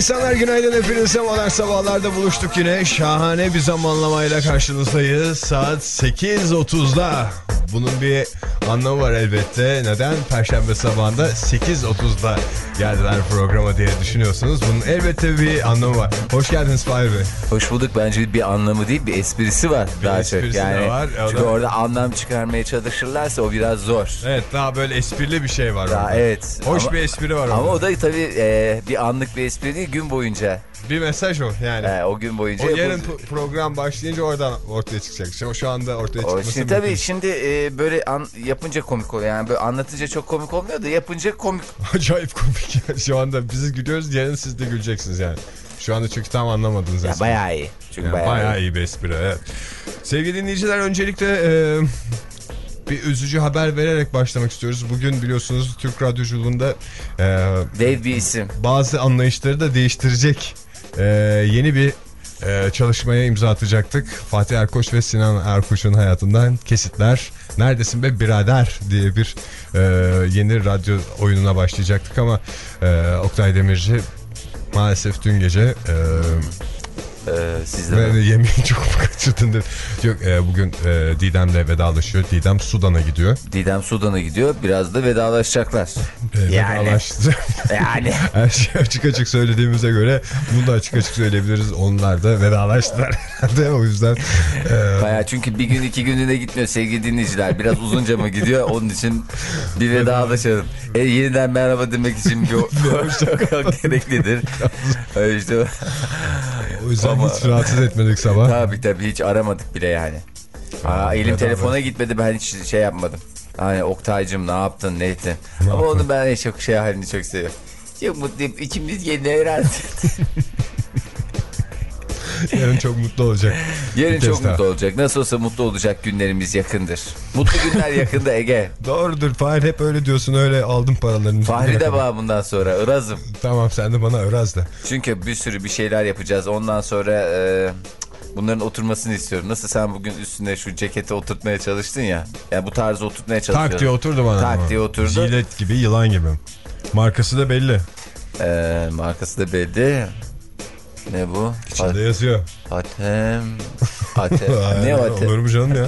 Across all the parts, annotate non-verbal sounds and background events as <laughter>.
insanlar günaydın hepinize modern sabahlarda buluştuk yine. Şahane bir zamanlamayla karşınızdayız. Saat 8.30'da bunun bir anlamı var elbette. Neden? Perşembe sabahında 8.30'da geldiler programa diye düşünüyorsunuz. Bunun elbette bir anlamı var. Hoş geldiniz Fahir Bey. Hoş bulduk. Bence bir anlamı değil bir esprisi var Bir daha çok. esprisi de Yani var, çünkü da- orada anlam çıkarmaya çalışırlarsa o biraz zor. evet daha böyle esprili bir şey var Daha orada. evet. hoş ama, bir espri var ama orada. o da tabii e, bir anlık bir espri değil gün boyunca. bir mesaj o yani E, o gün boyunca. o yarın pro- program başlayınca oradan ortaya çıkacak şu, şu anda ortaya O çıkması şimdi mümkün. tabii şimdi e, böyle an, yapınca komik oluyor. Yani böyle anlatınca çok komik olmuyor da yapınca komik. <laughs> Acayip komik ya. Şu anda biz gülüyoruz yarın siz de güleceksiniz yani. Şu anda çünkü tam anlamadınız. Ya bayağı iyi. Çünkü Yani bayağı, bayağı, iyi. iyi bir espri evet. Sevgili dinleyiciler öncelikle e, bir üzücü haber vererek başlamak istiyoruz. Bugün biliyorsunuz Türk radyoculuğunda e, Dev bir isim. bazı anlayışları da değiştirecek e, yeni bir e, çalışmaya imza atacaktık. Fatih Erkoç ve Sinan Erkoç'un hayatından kesitler. Neredesin be birader diye bir e, yeni radyo oyununa başlayacaktık ama e, Oktay Demirci maalesef dün gece e, E, sizde ve mi? yemeği <laughs> çok mu kaçırdın dedi. Yok e, bugün e, Didem'le vedalaşıyor. Didem Sudan'a gidiyor. Didem Sudan'a gidiyor. Biraz da vedalaşacaklar. E, Yani. <laughs> Yani. <laughs> Her şeyi açık açık söylediğimize göre bunu da açık açık söyleyebiliriz. Onlar da vedalaştılar herhalde. O yüzden e, Baya çünkü bir gün iki günlüğüne gitmiyor sevgili dinleyiciler. Biraz uzunca mı gidiyor onun için bir vedalaşalım. E, yeniden merhaba demek için bir gereklidir. E, işte, o yüzden Ama- hiç rahatsız etmedik sabah. tabii tabii hiç aramadık bile yani. Aa, elim telefona gitmedi ben hiç şey yapmadım. Hani Oktay'cım ne yaptın ne ettin? Ama yaptın? onu ben çok şey halini çok seviyorum. Çok mutluyum içimiz yeni öğrendi. <laughs> <laughs> Yarın çok mutlu olacak. Yarın çok daha. mutlu olacak. Nasıl olsa mutlu olacak günlerimiz yakındır. Mutlu günler yakında Ege. <laughs> Doğrudur Fahir hep öyle diyorsun öyle aldım paralarını. Fahri de var bundan sonra. Iraz'ım. Tamam sen de bana öraz da. Çünkü bir sürü bir şeyler yapacağız. Ondan sonra e, bunların oturmasını istiyorum. Nasıl sen bugün üstüne şu ceketi oturtmaya çalıştın ya. Yani bu tarzı oturtmaya çalışıyorum. Tak diye oturdu bana. Tak ama. diye oturdu. Jilet gibi yılan gibi. Markası da belli. E, markası da belli. Ne bu? İçinde yazıyor. Atem. <laughs> Atem. ne o Olur atem? mu canım ya?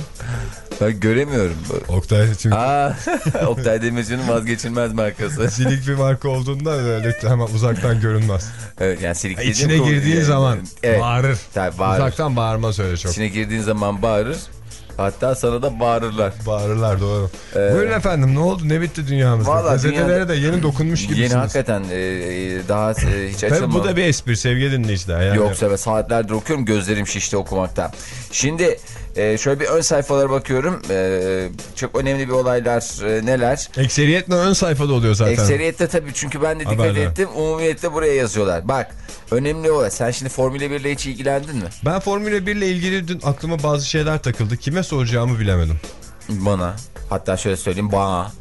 Ben göremiyorum. Oktay çünkü Aa, <laughs> Oktay Demirci'nin vazgeçilmez markası. <laughs> silik bir marka olduğundan öyle hemen uzaktan görünmez. Evet yani silik İçine girdiğin yani- zaman evet, bağırır. Tabii bağırır. Uzaktan bağırmaz öyle çok. İçine girdiğin zaman bağırır. Hatta sana da bağırırlar. Bağırırlar doğru. Ee, Buyurun efendim ne oldu ne bitti dünyamızda? Gazetelere dünyada- de yeni dokunmuş gibisiniz. Yeni hakikaten e, e, daha e, hiç açılmadı. bu da bir espri sevgili dinleyiciler. Yani. Yoksa ve saatlerdir okuyorum gözlerim şişti okumaktan. Şimdi e, şöyle bir ön sayfalara bakıyorum. E, çok önemli bir olaylar e, neler? Ekseriyetle ön sayfada oluyor zaten. Ekseriyette tabii çünkü ben de dikkat Haberler. ettim. Umumiyette buraya yazıyorlar. Bak önemli olay. Sen şimdi Formula 1 ile hiç ilgilendin mi? Ben Formula 1 ile ilgili dün aklıma bazı şeyler takıldı. Kime soracağımı bilemedim. Bana. Hatta şöyle söyleyeyim bana.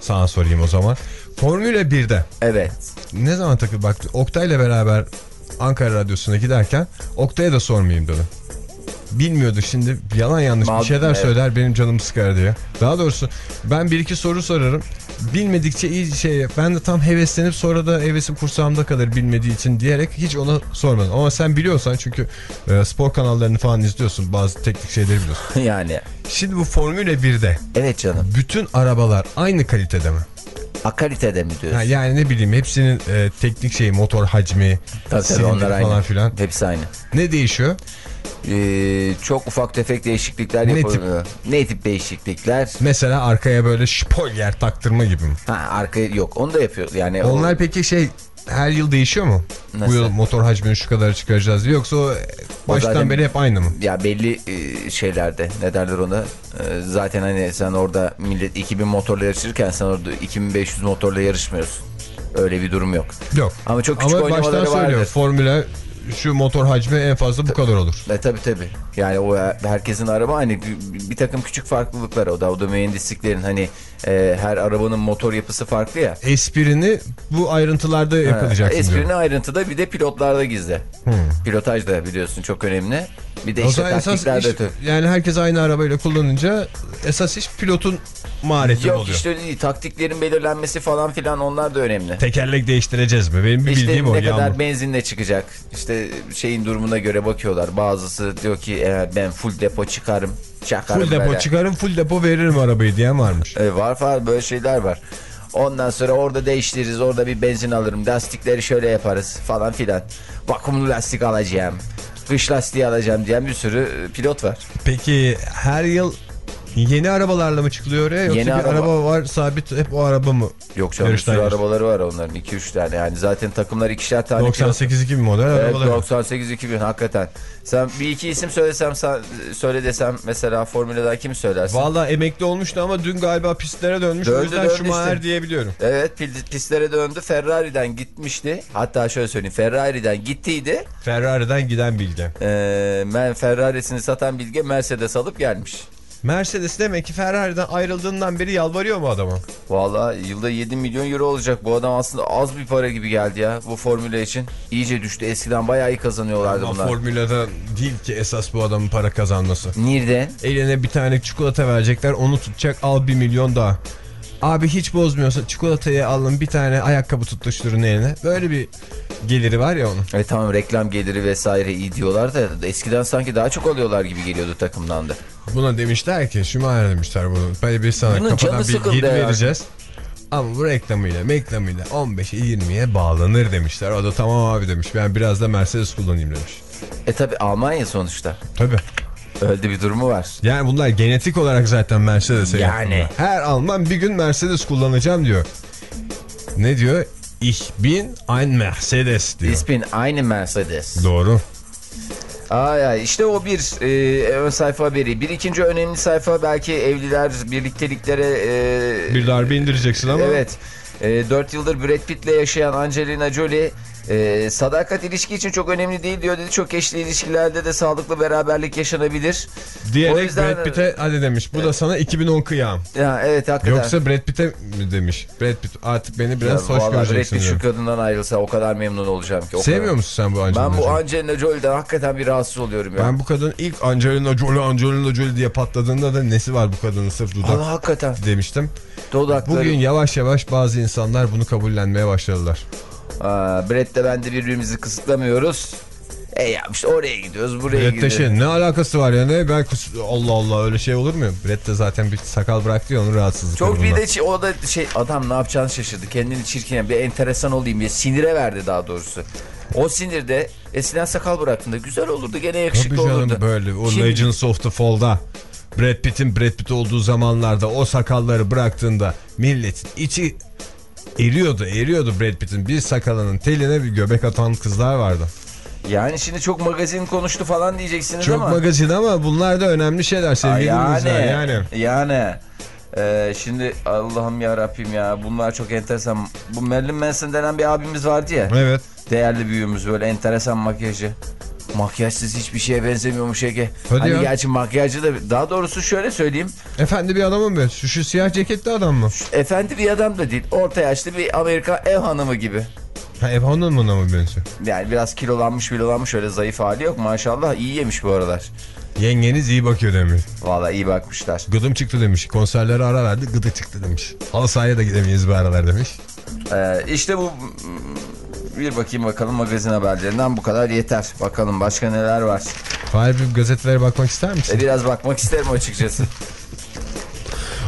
Sana sorayım o zaman. Formula 1'de Evet. ne zaman takıldı? Bak Oktay'la beraber Ankara Radyosu'na giderken Oktay'a da sormayayım dedim. Bilmiyordu şimdi yalan yanlış Mal- bir şeyler evet. söyler benim canımı sıkar diye. Daha doğrusu ben bir iki soru sorarım. Bilmedikçe iyi şey ben de tam heveslenip sonra da hevesim kursağımda kalır bilmediği için diyerek hiç ona sormadım. Ama sen biliyorsan çünkü e, spor kanallarını falan izliyorsun bazı teknik şeyleri biliyorsun. <laughs> yani. Şimdi bu Formula 1'de Evet canım. bütün arabalar aynı kalitede mi? Akalitede mi diyorsun? Ha, yani ne bileyim hepsinin e, teknik şeyi motor hacmi, Tabii tabii onlar aynı. falan filan. Hepsi aynı. Ne değişiyor? Ee, çok ufak tefek değişiklikler Ne yapılıyor. Ne tip değişiklikler? Mesela arkaya böyle spoiler taktırma gibi mi? Ha arka yok onu da yapıyor. Yani o- Onlar peki şey her yıl değişiyor mu? Nasıl? Bu yıl motor hacmini şu kadar çıkaracağız diye. Yoksa o baştan zaten- beri hep aynı mı? Ya belli e, şeylerde ne derler ona E, zaten hani sen orada millet 2000 motorla yarışırken sen orada 2500 motorla yarışmıyorsun. Öyle bir durum yok. Yok. Ama çok küçük Ama baştan söylüyor. vardır. Formüle şu motor hacmi en fazla bu kadar olur. E tabi tabi. Yani o herkesin araba hani bir, bir takım küçük farklılıklar o da o da mühendisliklerin hani e, her arabanın motor yapısı farklı ya. Esprini bu ayrıntılarda yakalayacaksın Esprini diyor. ayrıntıda bir de pilotlarda gizli. Pilotaj da biliyorsun çok önemli. Bir de O işte taktiklerde iş, yani herkes aynı arabayla kullanınca esas iş pilotun mahareti Yok oluyor. işte öyle değil. Taktiklerin belirlenmesi falan filan onlar da önemli. Tekerlek değiştireceğiz mi? Benim bir İşte bildiğim o. ne kadar yağmur. benzinle çıkacak. İşte şeyin durumuna göre bakıyorlar. Bazısı diyor ki "E, ben full depo çıkarım. Çakarım Full depo böyle." çıkarım full depo veririm arabayı diyen varmış. E, var falan böyle şeyler var. Ondan sonra orada değiştiririz. Orada bir benzin alırım. Lastikleri şöyle yaparız falan filan. Vakumlu lastik alacağım. Kış lastiği alacağım diyen bir sürü pilot var. Peki her yıl yeni arabalarla mı çıkılıyor oraya yoksa Yeni bir araba- araba var sabit hep o araba mı? Yok canım bir sürü arabaları var onların 2-3 tane. Yani zaten takımlar ikişer tane. pilot- 98 gibi model Evet arabalar. 98 2000 hakikaten. Sen bir iki isim söylesem söyle desem mesela Formula'da kim söylersin? Valla emekli olmuştu ama dün galiba pistlere dönmüş. o Döndü, yüzden döndü Schumacher işte. diyebiliyorum. Evet pistlere döndü. Ferrari'den gitmişti. Hatta şöyle söyleyeyim. Ferrari'den gittiydi. Ferrari'den giden bilgi. Ee, ben Ferrari'sini satan bilge Mercedes alıp gelmiş. Mercedes demek ki Ferrari'den ayrıldığından beri yalvarıyor mu adama? Vallahi yılda 7 milyon euro olacak. Bu adam aslında az bir para gibi geldi ya bu formüle için. İyice düştü. Eskiden bayağı iyi kazanıyorlardı Ama bunlar. formülada değil ki esas bu adamın para kazanması. Nereden? Eline bir tane çikolata verecekler onu tutacak al bir milyon daha. Abi hiç bozmuyorsa çikolatayı alın bir tane ayakkabı tutuşturun eline. Böyle bir geliri var ya onun. E tamam reklam geliri vesaire iyi diyorlar da eskiden sanki daha çok alıyorlar gibi geliyordu takımdan da. Buna demişler ki Schumacher demişler bunu. Böyle bir sana Bunun kafadan bir geri vereceğiz. Ama bu reklamıyla reklamıyla 15'e 20'ye bağlanır demişler. O da tamam abi demiş. Ben biraz da Mercedes kullanayım demiş. E tabi Almanya sonuçta. Tabii. Öyle bir durumu var. Yani bunlar genetik olarak zaten Mercedes'e Yani. Her Alman bir gün Mercedes kullanacağım diyor. Ne diyor? Ich bin ein Mercedes diyor. İsmin aynı Mercedes. Doğru. Ay ay işte o bir e, ön sayfa haberi. Bir ikinci önemli sayfa belki evliler birlikteliklere... E, Bir darbe indireceksin ama. Evet. E, 4 yıldır Brad Pitt'le yaşayan Angelina Jolie e, sadakat ilişki için çok önemli değil diyor dedi. Çok eşli ilişkilerde de sağlıklı beraberlik yaşanabilir. O Diyerek yüzden- Brad Pitt'e hadi demiş. Bu da sana 202000 kıyam. Ya evet hakikaten. Yoksa Brad Pitt'e mi demiş? Brad Pitt artık beni Ya biraz hoş vallahi Brad göreceksin Pitt şu kadından ayrılsa o kadar memnun olacağım ki. O Sevmiyor kadar. musun sen bu Angelina Ben bu? Angelina Jolie'den hakikaten bir rahatsız oluyorum ya. Ben bu kadın ilk Angelina Jolie Angelina Jolie diye patladığında da nesi var bu kadının sırf dudak Allah hakikaten. demiştim. Dudakları. Bugün yavaş yavaş bazı insanlar bunu kabullenmeye başladılar. Aa, Brett'le ben de birbirimizi kısıtlamıyoruz. E ya işte oraya gidiyoruz buraya Brett'te gidiyoruz. şey ne alakası var ya ne ben Allah Allah öyle şey olur mu? Brett de zaten bir sakal bıraktı ya onun rahatsızlıkları Çok bir de o da şey adam ne yapacağını şaşırdı. Kendini çirkin bir enteresan olayım diye sinire verdi daha doğrusu. O sinirde eskiden sakal bıraktığında güzel olurdu gene yakışıklı Tabii canım olurdu. böyle o Şimdi- Legends of the Fall'da Brad Pitt'in Brad Pitt olduğu zamanlarda o sakalları bıraktığında milletin içi eriyordu eriyordu Brad Pitt'in bir sakalının teline bir göbek atan kızlar vardı. Yani şimdi çok magazin konuştu falan diyeceksiniz Çok ama. magazin ama bunlar da önemli şeyler sevgili yani. yani. Yani. Ee, şimdi Allah'ım ya Rabbim ya bunlar çok enteresan. Bu Marilyn Manson denen bir abimiz vardı ya. Evet. Değerli büyüğümüz böyle enteresan makyajı. Makyajsız hiçbir şeye benzemiyormuş Ege. Hadi hani ya. gerçi makyajı da daha doğrusu şöyle söyleyeyim. Efendi bir adamım ben. Şu, şu siyah ceketli adam mı? Efendi bir adam da değil. Orta yaşlı bir Amerika ev hanımı gibi. Ha, ev hanımına mı benziyor? Yani biraz kilolanmış kilolanmış öyle zayıf hali yok maşallah iyi yemiş bu aralar. Yengeniz iyi bakıyor demiş. Vallahi iyi bakmışlar. Gıdım çıktı demiş. Konserlere ara verdi gıdı çıktı demiş. Halı sahaya da gidemeyiz bu aralar demiş. Ee, işte bu bir bakayım bakalım magazin haberlerinden bu kadar yeter. Bakalım başka neler var. Fahir bir gazetelere bakmak ister misin? E, biraz bakmak isterim açıkçası.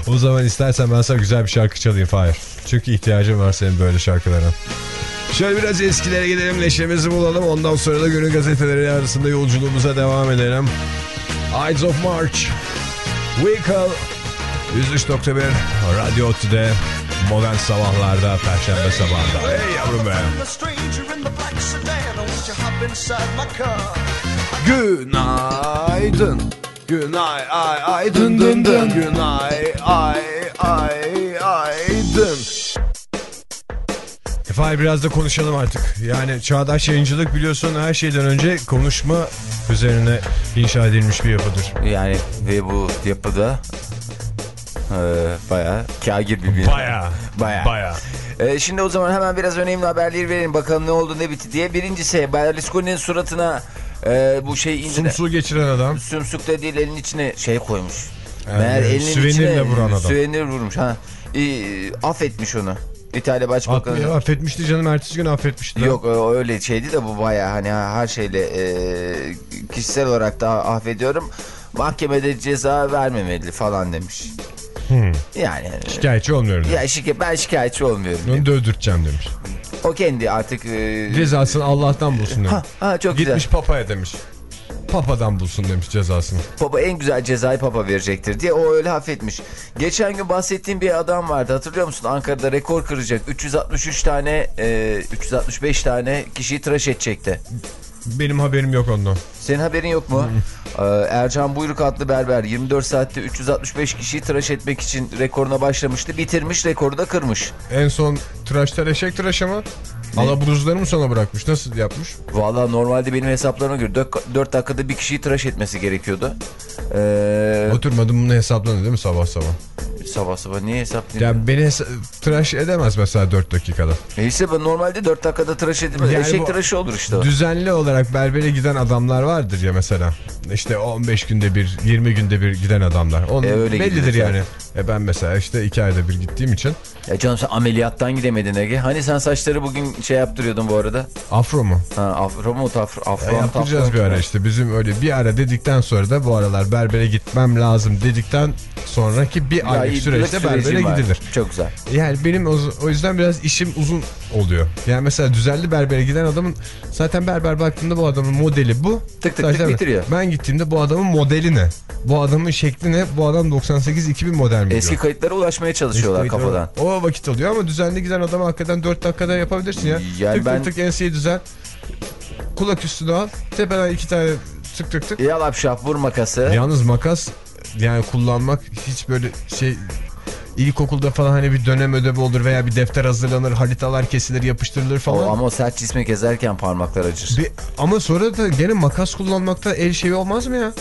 O zaman istersen ben sana güzel bir şarkı çalayım Fahir. Çünkü ihtiyacım var senin böyle şarkılara. Şöyle biraz eskilere gidelim neşemizi bulalım. Ondan sonra da günün gazeteleri arasında yolculuğumuza devam edelim. Ides of March. Vehicle 103.1 Radyo Otü'de Modern sabahlarda, perşembe sabahında. Hey yavrum be. Günaydın. Günay ay ay dın dın dın. Günay ay ay ay dın. Efendim biraz da konuşalım artık. Yani çağdaş yayıncılık biliyorsun her şeyden önce konuşma üzerine inşa edilmiş bir yapıdır. Yani ve bu yapıda e, bayağı kagir bir bina. Baya. <laughs> Baya. Baya. E, şimdi o zaman hemen biraz önemli haberleri verelim. Bakalım ne oldu ne bitti diye. Birincisi Berlusconi'nin suratına e, bu şey incine... Sumsu geçiren adam. Sümsük de değil elinin içine şey koymuş. Yani Meğer elinin süvenirle içine vuran adam. Süvenir vurmuş. Ha. E, affetmiş onu. İtalya Başbakanı. Aklı affetmişti canım ertesi gün affetmişti. Yok öyle şeydi de bu baya hani her şeyle e, kişisel olarak da affediyorum. Mahkemede ceza vermemeli falan demiş. Hmm. Yani Şikayetçi olmuyorum. ya şike, ben şikayetçi olmuyorum. Onu dövdürteceğim demiş. O kendi artık e, Cezasını Allah'tan bulsun demiş. ha, ha, çok Gitmiş güzel. papaya demiş. Papadan bulsun demiş cezasını. Papa en güzel cezayı Papa verecektir diye o öyle affetmiş. Geçen gün bahsettiğim bir adam vardı hatırlıyor musun? Ankara'da rekor kıracak. 363 tane e, 365 tane kişiyi tıraş edecekti. Benim haberim yok ondan. Senin haberin yok mu? Ee, Ercan Buyruk adlı berber 24 saatte 365 kişiyi tıraş etmek için rekoruna başlamıştı. Bitirmiş rekoru da kırmış. En son tıraşlar eşek tıraşı mı? Alaburuzları mı sana bırakmış? Nasıl yapmış? Valla normalde benim hesaplarıma göre 4, dakikada bir kişiyi tıraş etmesi gerekiyordu. Ee, Oturmadım bunu hesaplanıyor değil mi sabah sabah? Sabah sabah niye hesaplayayım? Yani beni tıraş edemez mesela 4 dakikada. Neyse ben normalde 4 dakikada tıraş edilmez. Yani Eşek tıraşı olur işte o. Düzenli olarak berbere giden adamlar vardır ya mesela. İşte 15 günde bir, 20 günde bir giden adamlar. Onun E, öyle bellidir yani. E ben mesela işte 2 ayda bir gittiğim için. Ya canım sen ameliyattan gidemedin Ege. Hani sen saçları bugün şey yaptırıyordun bu arada? Afro mu? Ha, afro mu afro, E, afro, yaptıracağız afro- bir ara işte. Bizim öyle bir ara dedikten sonra da bu aralar berbere gitmem lazım dedikten sonraki bir Ya, aylık yıllık süreçte berbere var. gidilir. Çok güzel. Yani benim o, o yüzden biraz işim uzun oluyor. Yani mesela düzenli berbere giden adamın zaten berber baktığında bu adamın modeli bu. tık tık Zaten bitiriyor. Ben gittiğimde bu adamın modeli ne? Bu adamın şekli ne? Bu adam 98-2000 model mi? Eski diyor. kayıtlara ulaşmaya çalışıyorlar Eski kafadan. O vakit alıyor ama düzenli giden adamı hakikaten 4 dakikada yapabilirsin ya. Yani tık ben- tık tık enseyi düzen. Kulak üstünü al. Tepeden iki tane tık tık tık. Yalap şap vur makası. Yalnız makas yani kullanmak hiç böyle şey ilkokulda falan hani bir dönem ödevi olur veya bir defter hazırlanır haritalar kesilir yapıştırılır O, falan. ama o sert cismi kezerken parmaklar acır. Bir- ama sonra da gene makas kullanmakta el şeyi olmaz mı ya?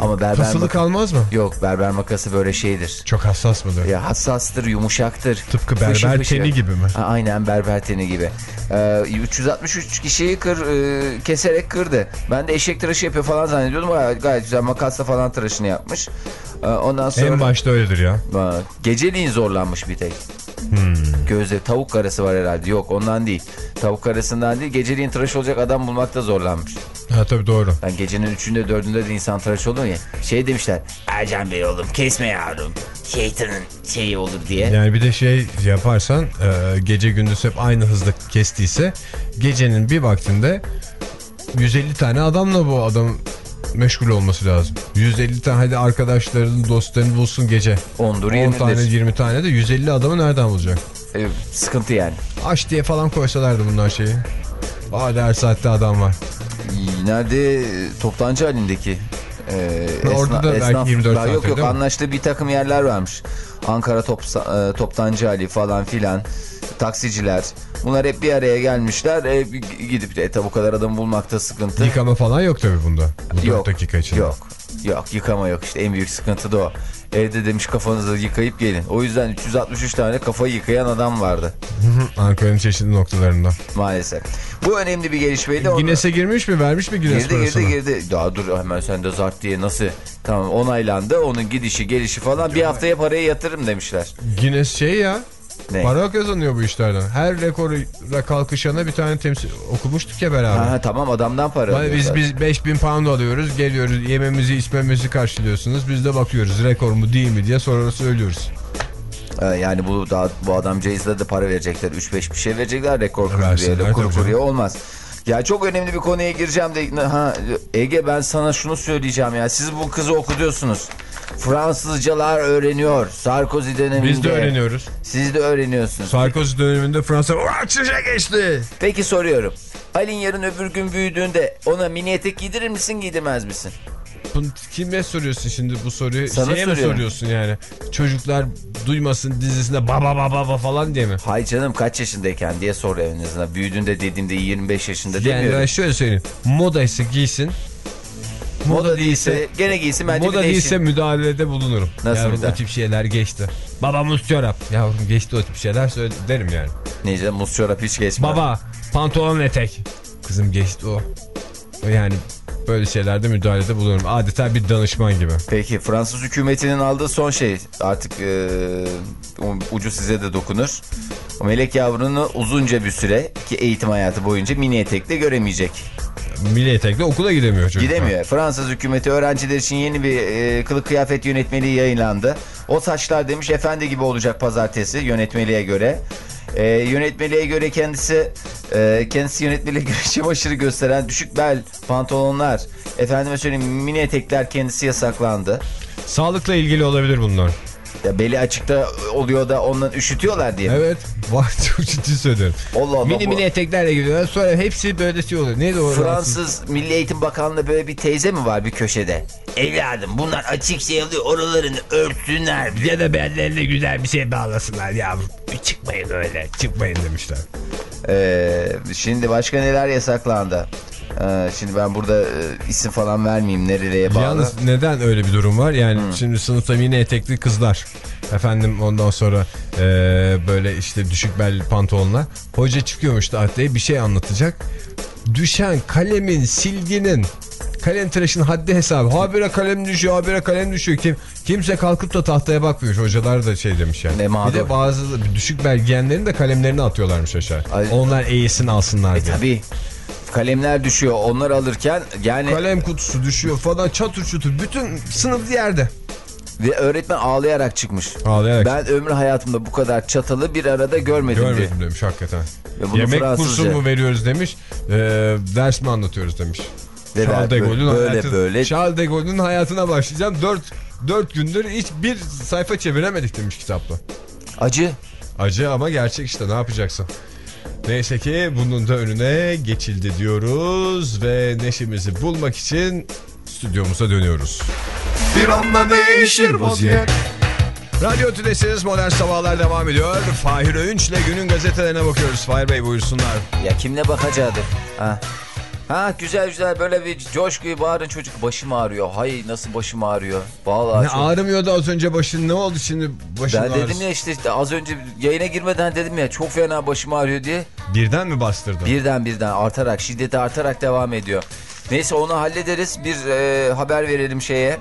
Ama berber Kasılı kalmaz mı? Yok berber makası böyle şeydir. Çok hassas mıdır? Ya hassastır, yumuşaktır. Tıpkı Fışır berber fışır. teni gibi mi? Ha, aynen berber teni gibi. Ee, 363 kişiyi kır, e, keserek kırdı. Ben de eşek tıraşı yapıyor falan zannediyordum. Gayet, gayet güzel makasla falan tıraşını yapmış. Ee, ondan sonra... En başta öyledir ya. Geceliğin zorlanmış bir tek. Hmm. Gözde tavuk karası var herhalde. Yok ondan değil. Tavuk karasından değil. Geceliğin tıraş olacak adam bulmakta zorlanmış. Ha tabii doğru. Ben gecenin üçünde dördünde de insan tıraş olur ya. Şey demişler. Ercan Bey oğlum kesme yavrum. Şeytanın şeyi olur diye. Yani bir de şey yaparsan e, gece gündüz hep aynı hızda kestiyse gecenin bir vaktinde 150 tane adamla bu adam meşgul olması lazım. 150 tane hadi arkadaşlarının dostlarını bulsun gece. Ondur 10 tane 20'dir. 20 tane de 150 adamı nereden bulacak? Ee, sıkıntı yani. Aç diye falan koysalardı bunlar şeyi. Hadi her saatte adam var. Nerede toptancı halindeki e, Orada da belki 24 Daha Yok yok anlaştığı bir takım yerler varmış. Ankara top, e, Toptancı Ali falan filan. Taksiciler. Bunlar hep bir araya gelmişler. E, gidip de e, tabi bu kadar adam bulmakta sıkıntı. Yıkama falan yok tabii bunda. Bu 4 Yok, dakika içinde. Yok. Yok yıkama yok işte en büyük sıkıntı da o. Evde demiş kafanızı yıkayıp gelin. O yüzden 363 tane kafayı yıkayan adam vardı Ankara'nın çeşitli noktalarında. maalesef. Bu önemli bir gelişmeydi. Guinness'e girmiş mi? Vermiş mi Guinness Girdi parasını? girdi girdi. Daha dur hemen sen de zart diye nasıl? Tamam onaylandı. Onun gidişi gelişi falan bir haftaya parayı yatırırım demişler. Guinness şey ya. Ne? Para kazanıyor bu işlerden. Her rekora kalkışana bir tane temsil okumuştuk ya beraber. Ha, tamam adamdan para Hani biz alıyorlar. biz 5000 pound alıyoruz. Geliyoruz yememizi içmemizi karşılıyorsunuz. Biz de bakıyoruz rekor mu değil mi diye sonra söylüyoruz. Yani bu daha, bu adamcağızlara da para verecekler. 3-5 bir şey verecekler rekor. Versinler Rekor kuruyor olmaz. Ya çok önemli bir konuya gireceğim de ha Ege ben sana şunu söyleyeceğim ya. Siz bu kızı okutuyorsunuz. Fransızcalar öğreniyor. Sarkozy döneminde. Biz de öğreniyoruz. Siz de öğreniyorsunuz. Sarkozy döneminde Fransa açışa geçti. Peki soruyorum. Alin yarın öbür gün büyüdüğünde ona mini etek giydirir misin giydirmez misin? Kime soruyorsun şimdi bu soruyu? Sana Şeye mi soruyorum. soruyorsun yani? Çocuklar duymasın dizisinde baba baba baba falan diye mi? Hay canım kaç yaşındayken diye sor azından. Büyüdüğünde dediğimde 25 yaşında Yani demiyorum. ben şöyle söyleyeyim. Moda ise giysin. Moda değilse gene giysin bence Moda değilse müdahalede bulunurum. Nasıl Yavrum müdahale? o tip şeyler geçti. Babamız çorap. Yavrum geçti o tip şeyler söyle derim yani. Neyse muz çorap hiç geçmez. Baba pantolon etek. Kızım geçti o. O Yani böyle şeylerde müdahalede bulunurum. Adeta bir danışman gibi. Peki Fransız hükümetinin aldığı son şey artık e, ucu size de dokunur. O melek yavrunu uzunca bir süre ki eğitim hayatı boyunca mini etekle göremeyecek. Milli etekle okula gidemiyor çocuk. Gidemiyor. Fransız hükümeti öğrenciler için yeni bir e, kılık kıyafet yönetmeliği yayınlandı. O saçlar demiş efendi gibi olacak pazartesi yönetmeliğe göre. E, yönetmeliğe göre kendisi e, kendisi yönetmeliğe göre <laughs> çamaşırı gösteren düşük bel pantolonlar efendime söyleyeyim mini etekler kendisi yasaklandı. Sağlıkla ilgili olabilir bunlar. Ya beli açıkta oluyor da ondan üşütüyorlar diye. Evet. <laughs> Var çok ciddi söylüyorum. Allah Allah. Mini bu- mini eteklerle gidiyorlar. Sonra hepsi böyle şey oluyor. Neydi o? Fransız Milli Eğitim Bakanlığı böyle bir teyze mi var bir köşede? Evladım bunlar açık şey oluyor oralarını örtsünler. Ya da bellerine güzel bir şey bağlasınlar yavrum. Çıkmayın öyle. Çıkmayın demişler. Ee, şimdi başka neler yasaklandı? Ee, şimdi ben burada e, isim falan vermeyeyim nereye bağlı. Yalnız neden öyle bir durum var? Yani şimdi sınıfta mini etekli kızlar. Efendim ondan sonra e, böyle işte düşük bel pantolonla. Hoca çıkıyormuş tahtaya bir şey anlatacak. Düşen kalemin silginin kalem tıraşın haddi hesabı. Habire kalem düşüyor, habire kalem düşüyor. Kim, kimse kalkıp da tahtaya bakmıyor. Hocalar da şey demiş yani. Ne bir de bazı düşük bel giyenlerin de kalemlerini atıyorlarmış aşağı. Ay. Onlar eğisin alsınlar E diye. tabi kalemler düşüyor onlar alırken yani Kalem kutusu düşüyor falan çatır çutur. Bütün sınıf yerde. ve öğretmen ağlayarak çıkmış. Ağlayarak. Ben ömrü hayatımda bu kadar çatalı bir arada görmedim, diye. Görmedim demiş hakikaten. Yemek Fransızca. kursu mu veriyoruz demiş. e, ders mi anlatıyoruz demiş. Ve Charles de Gaulle'ün böyle hayatı- böyle- Charles de Gaulle'ün hayatına başlayacağım. 4 4 gündür hiç bir sayfa çeviremedik demiş kitapta. Acı. Acı ama gerçek işte ne yapacaksın? Neyse ki bunun da önüne geçildi diyoruz ve neşemizi bulmak için stüdyomuza dönüyoruz. Bir anda değişir vaziyet Radyo Tülesi'niz Modern Sabahlar devam ediyor. Fahir Öğünç'le günün gazetelerine bakıyoruz. Fahir Bey buyursunlar. Ya kimle bakacaktık? Ha. Ha güzel güzel böyle bir coşkuyu bağırın çocuk başım ağrıyor. Hay nasıl başım ağrıyor. Vallahi Ne çok- ağrımıyordu az önce başın ne oldu şimdi başın Ben ağrısı? dedim ya işte, işte az önce yayına girmeden dedim ya çok fena başım ağrıyor diye. Birden mi bastırdın? Birden birden artarak şiddeti artarak devam ediyor. Neyse onu hallederiz. Bir e, haber verelim şeye.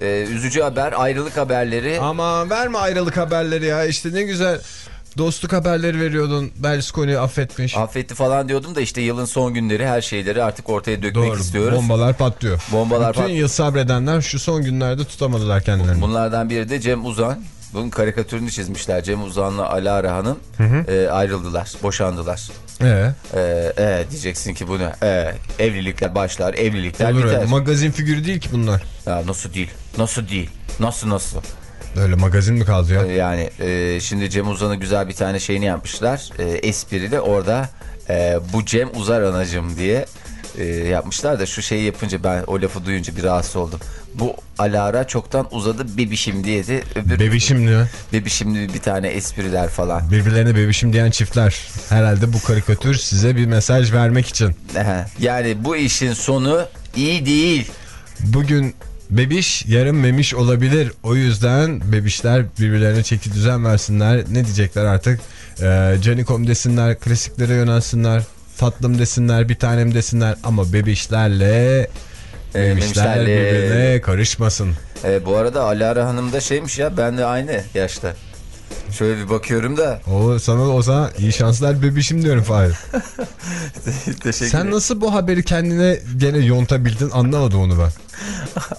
E, üzücü haber ayrılık haberleri. Ama verme ayrılık haberleri ya işte ne güzel dostluk haberleri veriyordun. Berlusconi affetmiş. Affetti falan diyordum da işte yılın son günleri her şeyleri artık ortaya dökmek Doğru istiyoruz. bombalar patlıyor. Bombalar Bütün pat- yıl sabredenler şu son günlerde tutamadılar kendilerini. Bunlardan biri de Cem Uzan. Bunun karikatürünü çizmişler. Cem Uzan'la Alara Hanım e, ayrıldılar, boşandılar. Ee, E, e, diyeceksin ki bu ne? E, evlilikler başlar, evlilikler olur biter. öyle. Magazin figürü değil ki bunlar. Ya nasıl değil? Nasıl değil? Nasıl nasıl? Öyle magazin mi kaldı ya? Yani e, şimdi Cem Uzan'ın güzel bir tane şeyini yapmışlar. E, esprili orada e, bu Cem Uzar anacım diye e, yapmışlar da şu şeyi yapınca ben o lafı duyunca bir rahatsız oldum. Bu Alara çoktan uzadı bebişim diyedi. Öbür Bebişim diyor. Bebişim diye bir tane espriler falan. Birbirlerine bebişim diyen çiftler. Herhalde bu karikatür size bir mesaj vermek için. Yani bu işin sonu iyi değil. Bugün bebiş yarın memiş olabilir. O yüzden bebişler birbirlerine çeki düzen versinler. Ne diyecekler artık? Ee, Canikom desinler, klasiklere yönelsinler. Tatlım desinler, bir tanem desinler. Ama bebişlerle memişler memişlerle- birbirine karışmasın. E, bu arada Alara Hanım da şeymiş ya ben de aynı yaşta. Şöyle bir bakıyorum da. O sana o zaman iyi şanslar bebişim diyorum Fahir. <laughs> Teşekkür Sen nasıl bu haberi kendine gene yontabildin anlamadım onu ben.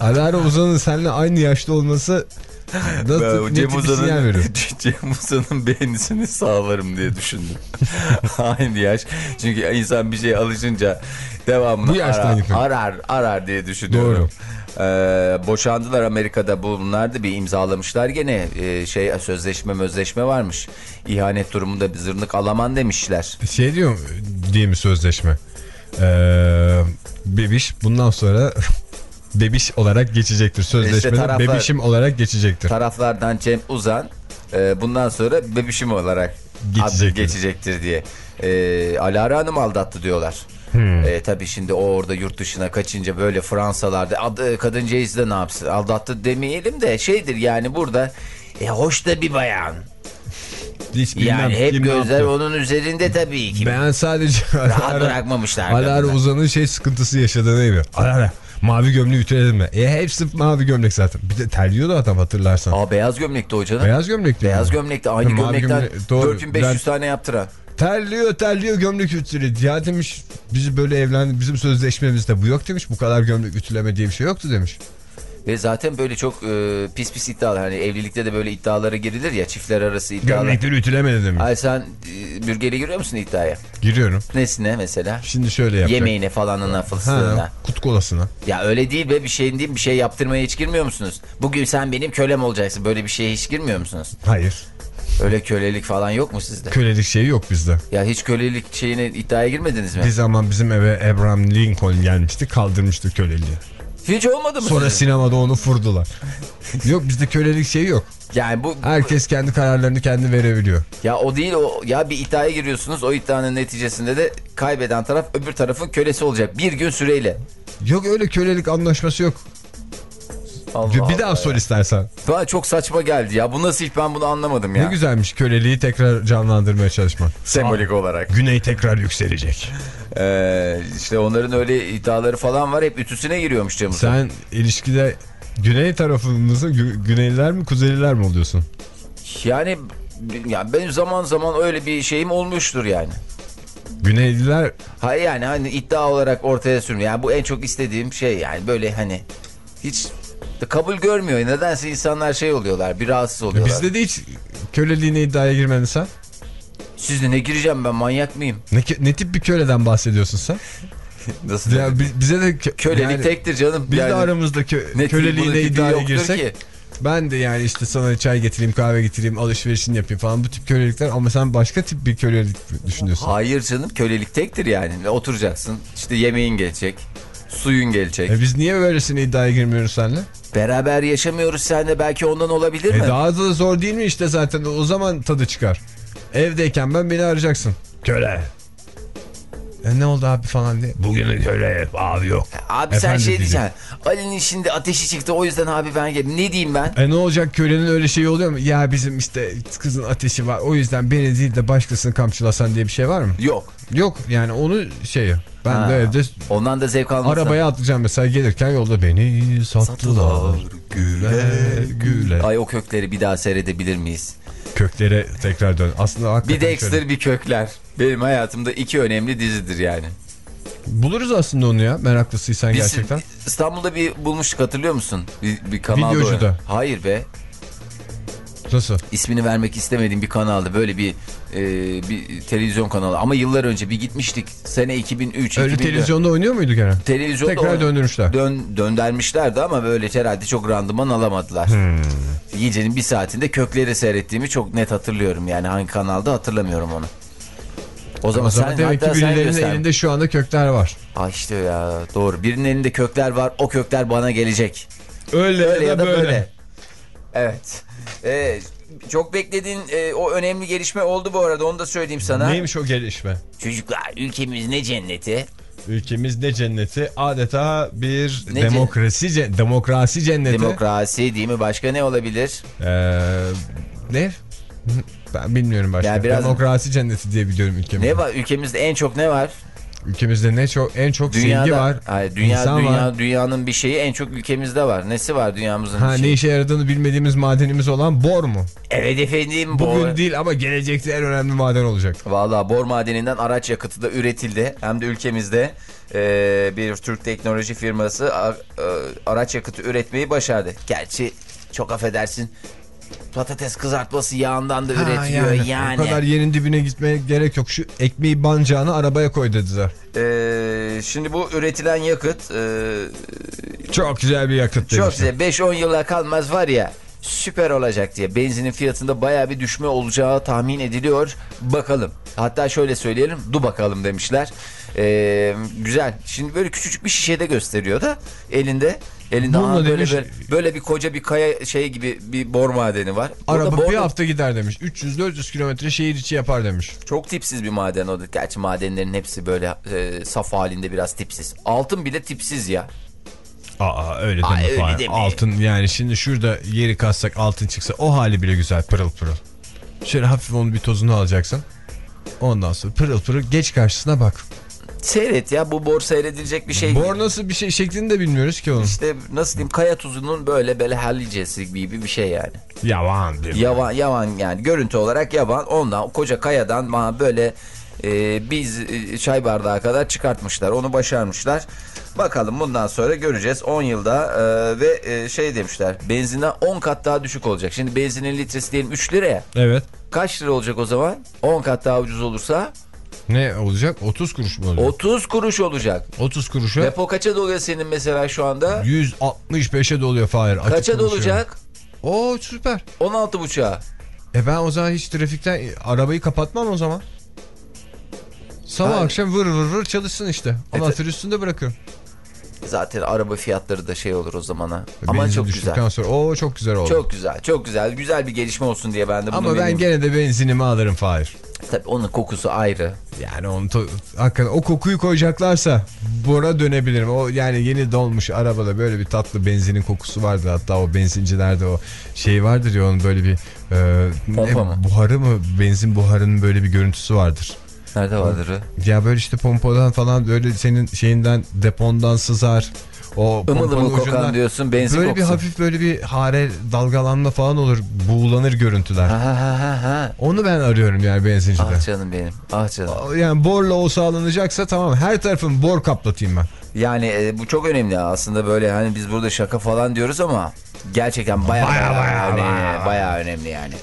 <laughs> Alara Uzan'ın seninle aynı yaşta olması <laughs> Nasıl Cem Uzan'ın? <laughs> Cem Uzan'ın beğenisini sağlarım diye düşündüm. <laughs> Aynı yaş. Çünkü insan bir şeye alışınca devamını arar, arar, arar diye düşünüyorum. Ee, boşandılar Amerika'da bunlar da bir imzalamışlar gene ee, şey sözleşme mözleşme varmış. İhanet durumunda bir zırnık alaman demişler. Şey diyor diye mi sözleşme? Ee, bebiş bundan sonra bebiş olarak geçecektir. Sözleşmede taraflar- bebişim olarak geçecektir. Taraflardan Cem Uzan e, bundan sonra bebişim olarak Geçecektir. geçecektir diye. E, Alara Hanım aldattı diyorlar. Hmm. E, tabii şimdi o orada yurt dışına kaçınca böyle Fransalarda adı, kadıncağız da ne yapsın aldattı demeyelim de şeydir yani burada e, hoş da bir bayan. Hiç bilmem Yani hep gözler yaptı. onun üzerinde tabii ki. Ben sadece Rahat Alara- bırakmamışlar. Alara. Uzan'ın şey sıkıntısı yaşadığını biliyor. Alara mavi gömleği ütüledin mi? E hepsi mavi gömlek zaten. Bir de terliyordu adam hatırlarsan. Aa beyaz gömlekti o canım. Beyaz gömlek değil Beyaz gömlekti. Aynı gömlekten gömlek- doğru. 4500 Ben- tane yaptıran. Terliyor terliyor gömlek ütüledi. Ya demiş bizi böyle evlendi bizim sözleşmemizde bu yok demiş. Bu kadar gömlek ütüleme diye bir şey yoktu demiş. Ve zaten böyle çok e, pis pis iddialar. Hani evlilikte de böyle iddialara girilir ya çiftler arası iddialar. Gömlekleri ütülemedi demiş. Ay sen e, bürgeyle giriyor musun iddiaya? Giriyorum. Nesine mesela? Şimdi şöyle yapacak. Yemeğine falanına fıstığına. Ha, kut kolasına. Ya öyle değil be bir şeyin değil bir şey yaptırmaya hiç girmiyor musunuz? Bugün sen benim kölem olacaksın. Böyle bir şeye hiç girmiyor musunuz? Hayır. Öyle kölelik falan yok mu sizde? Kölelik şeyi yok bizde. Ya hiç kölelik şeyine iddiaya girmediniz mi? Bir zaman bizim eve Abraham Lincoln gelmişti kaldırmıştı köleliği. Hiç olmadı mı? Sonra sizin? sinemada onu vurdular. yok bizde kölelik şeyi yok. Yani bu Herkes kendi kararlarını kendi verebiliyor. ya o değil o ya bir iddiaya giriyorsunuz. O iddianın neticesinde de kaybeden taraf öbür tarafın kölesi olacak. Bir gün süreyle. Yok öyle kölelik anlaşması yok. Allah bir daha sor istersen. Bana çok saçma geldi ya. Bu nasıl iş ben bunu anlamadım ya. Ne güzelmiş köleliği tekrar canlandırmaya çalışmak. Sembolik olarak. Güney tekrar yükselecek. Ee, işte onların öyle iddiaları falan var. Hep ütüsüne giriyormuş Cem Uzan. Sen ilişkide güney tarafımızı gü- güneyliler mi kuzeyliler mi oluyorsun? Yani ya benim zaman zaman öyle bir şeyim olmuştur yani. Güneyliler Hayır yani hani iddia olarak ortaya sürmüyor. Yani bu en çok istediğim şey yani böyle hani hiç kabul görmüyor. Nedense insanlar şey oluyorlar bir rahatsız oluyorlar. bizde de hiç köleliğine iddiaya girmedin sen. Sizle ne gireceğim ben manyak mıyım? Ne, ne tip bir köleden bahsediyorsun sen? <laughs> Nasıl? Ya bi- bize de kö- Kölelik yani tektir canım. Biz Yani de aramızda kö- ne köleliğine iddiaya girsek ki. ben de yani işte sana çay getireyim kahve getireyim alışverişini yapayım falan bu tip kölelikler ama sen başka tip bir kölelik düşünüyorsun. Hayır canım kölelik tektir yani. Oturacaksın işte yemeğin gelecek. Suyun gelecek. E biz niye böylesine iddiaya girmiyoruz seninle? Beraber yaşamıyoruz seninle belki ondan olabilir E mi? daha da zor değil mi işte zaten o zaman tadı çıkar. Evdeyken ben beni arayacaksın. Köle. E ne oldu abi falan diye. Bugün köle abi yok. Abi sen Efendim şey diyecek. diyeceksin. Ali'nin şimdi ateşi çıktı o yüzden abi ben geldim. Ne diyeyim ben? E ne olacak kölenin öyle şeyi oluyor mu? Ya bizim işte kızın ateşi var o yüzden beni değil de başkasını kamçılasan diye bir şey var mı? Yok. Yok yani onu şeyi ben Ha, de evde Ondan da zevk almasın. arabaya atlayacağım mesela gelirken yolda beni sattılar. Güle güle. Ay o kökleri bir daha seyredebilir miyiz? Köklere tekrar dön. Aslında Bir Dexter köle. bir kökler. Benim hayatımda iki önemli dizidir yani. Buluruz aslında onu ya meraklısıysan Biz gerçekten. İstanbul'da bir bulmuştuk hatırlıyor musun? Bir, bir kanalda. Videocuda. o. Hayır be. Nasıl? İsmini vermek istemediğim bir kanaldı. Böyle bir e, bir televizyon kanalı. Ama yıllar önce bir gitmiştik. Sene 2003. Öyle 2004. televizyonda oynuyor muydu gene? Televizyonda Tekrar döndürmüşler. Dön, döndürmüşlerdi ama böyle herhalde çok randıman alamadılar. Hmm. Gecenin bir saatinde kökleri seyrettiğimi çok net hatırlıyorum. Yani hangi kanalda hatırlamıyorum onu. O zaman, O zaman sen demek ki sen birilerinin göster. elinde şu anda kökler var. Ay işte ya doğru. Birinin elinde kökler var. O kökler bana gelecek. Öyle, Öyle ya da böyle. Evet. Ee, çok beklediğin e, o önemli gelişme oldu bu arada onu da söyleyeyim sana. Neymiş o gelişme? Çocuklar ülkemiz ne cenneti. Ülkemiz ne cenneti? Adeta bir Ne demokrasi ce- demokrasi cenneti. Demokrasi değil mi? Başka ne olabilir? Ee, ne? <laughs> Ben bilmiyorum başka. Ya biraz- Demokrasi cenneti diye biliyorum ülkemizde. Ne var? Ülkemizde en çok ne var? Ülkemizde ne çok en çok Dünyada, sevgi var. Hayır, dünya, insan dünya, var. dünyanın bir şeyi en çok ülkemizde var. Nesi var dünyamızın Ha, ne işe yaradığını bilmediğimiz madenimiz olan bor mu? Evet efendim. Bugün Bor. değil ama gelecekte en önemli maden olacak. Valla bor madeninden araç yakıtı da üretildi. Hem de ülkemizde e, bir Türk teknoloji firması a- e, araç yakıtı üretmeyi başardı. Gerçi çok affedersin patates kızartması yağından da Ha, üretiyor yani. O kadar yerin dibine gitmeye gerek yok. Şu ekmeği bancağını arabaya koy dediler. Ee, şimdi bu üretilen yakıt e, Çok güzel bir yakıt çok güzel 5-10 yıla kalmaz var ya süper olacak diye benzinin fiyatında baya bir düşme olacağı tahmin ediliyor. Bakalım. Hatta şöyle söyleyelim du bakalım demişler. Ee, güzel. Şimdi böyle küçücük bir şişede gösteriyor da elinde. Elinde Bununla aha böyle, demiş- böyle, böyle bir koca bir kaya şey gibi bir bor madeni var. Burada Araba bor bir hafta gider demiş. 300-400 kilometre şehir içi yapar demiş. Çok tipsiz bir maden o. Gerçi madenlerin hepsi böyle e, saf halinde biraz tipsiz. Altın bile tipsiz ya. Aa öyle Aa, deme öyle Fahir. deme. Altın yani şimdi şurada yeri kassak altın çıksa o hali bile güzel pırıl pırıl. Şöyle hafif onun bir tozunu alacaksın. Ondan sonra pırıl pırıl geç karşısına bak. Seyret ya bu bor seyredilecek bir şey. Bor nasıl bir şey şeklini de bilmiyoruz ki onun. İşte nasıl diyeyim kaya tuzunun böyle böyle hallicesi gibi bir şey yani. Yavan diyor. Yavan yavan yani görüntü olarak yavan ondan koca kayadan bana böyle e, biz e, çay bardağı kadar çıkartmışlar onu başarmışlar. Bakalım bundan sonra göreceğiz 10 yılda e, ve e, şey demişler benzine 10 kat daha düşük olacak. Şimdi benzinin litresi diyelim 3 liraya. Evet. Kaç lira olacak o zaman? 10 kat daha ucuz olursa Ne olacak? 30 kuruş mu olacak? 30 kuruş olacak. 30 kuruşa Depo kaça doluyor senin mesela şu anda? 165'e doluyor Fahir. Kaça dolacak? Oo süper. 16 buçuğa. E ben o zaman hiç trafikten arabayı kapatmam o zaman. Sabah Hayır. akşam vır vır vır çalışsın işte. Anahtarı üstünde bırakıyorum. Zaten araba fiyatları da şey olur o zamana. Ama Benzin çok düştükten güzel. sonra o çok güzel oldu. Çok güzel, çok güzel. Güzel bir gelişme olsun diye ben de bunu Ama ben gene de benzinimi alırım Fahir. Tabii onun kokusu ayrı. Yani onu hakikaten o kokuyu koyacaklarsa Bora dönebilirim. O yani yeni dolmuş arabada böyle bir tatlı benzinin kokusu vardı. Hatta o benzincilerde o şey vardır ya onun böyle bir e, Pompa ne, mı? buharı mı benzin buharının böyle bir görüntüsü vardır. Nerede vardır o? Ya böyle işte pompadan falan böyle senin şeyinden depondan sızar. O Imıl ımıl kokan diyorsun benzin Böyle kokusu. bir hafif böyle bir hare dalgalanma falan olur. Buğulanır görüntüler. Ha ha ha ha. Onu ben arıyorum yani benzincide. Ah canım benim. Ah canım. Yani borla o sağlanacaksa tamam her tarafın bor kaplatayım ben. Yani e, bu çok önemli aslında böyle hani biz burada şaka falan diyoruz ama gerçekten baya baya, önemli. Baya önemli yani.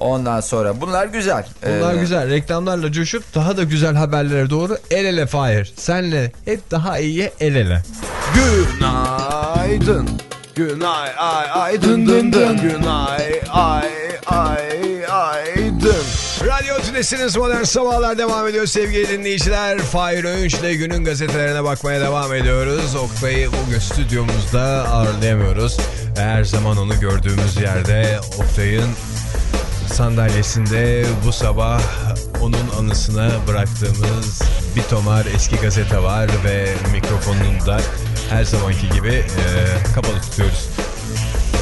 Ondan sonra bunlar güzel. Bunlar Ee, güzel reklamlarla coşup daha da güzel haberlere doğru el ele Fahir. Senle hep daha iyiye el ele. Günaydın. Günay ay ay dın dın dın. Günay ay ay ay dın. Radyo Tülesi'niz Modern Sabahlar devam ediyor sevgili dinleyiciler. Fahir Öğünç'le günün gazetelerine bakmaya devam ediyoruz. Oktay'ı bugün stüdyomuzda ağırlayamıyoruz. Her zaman onu gördüğümüz yerde Oktay'ın sandalyesinde bu sabah onun anısına bıraktığımız bir tomar eski gazete var ve mikrofonunu da her zamanki gibi e, kapalı tutuyoruz.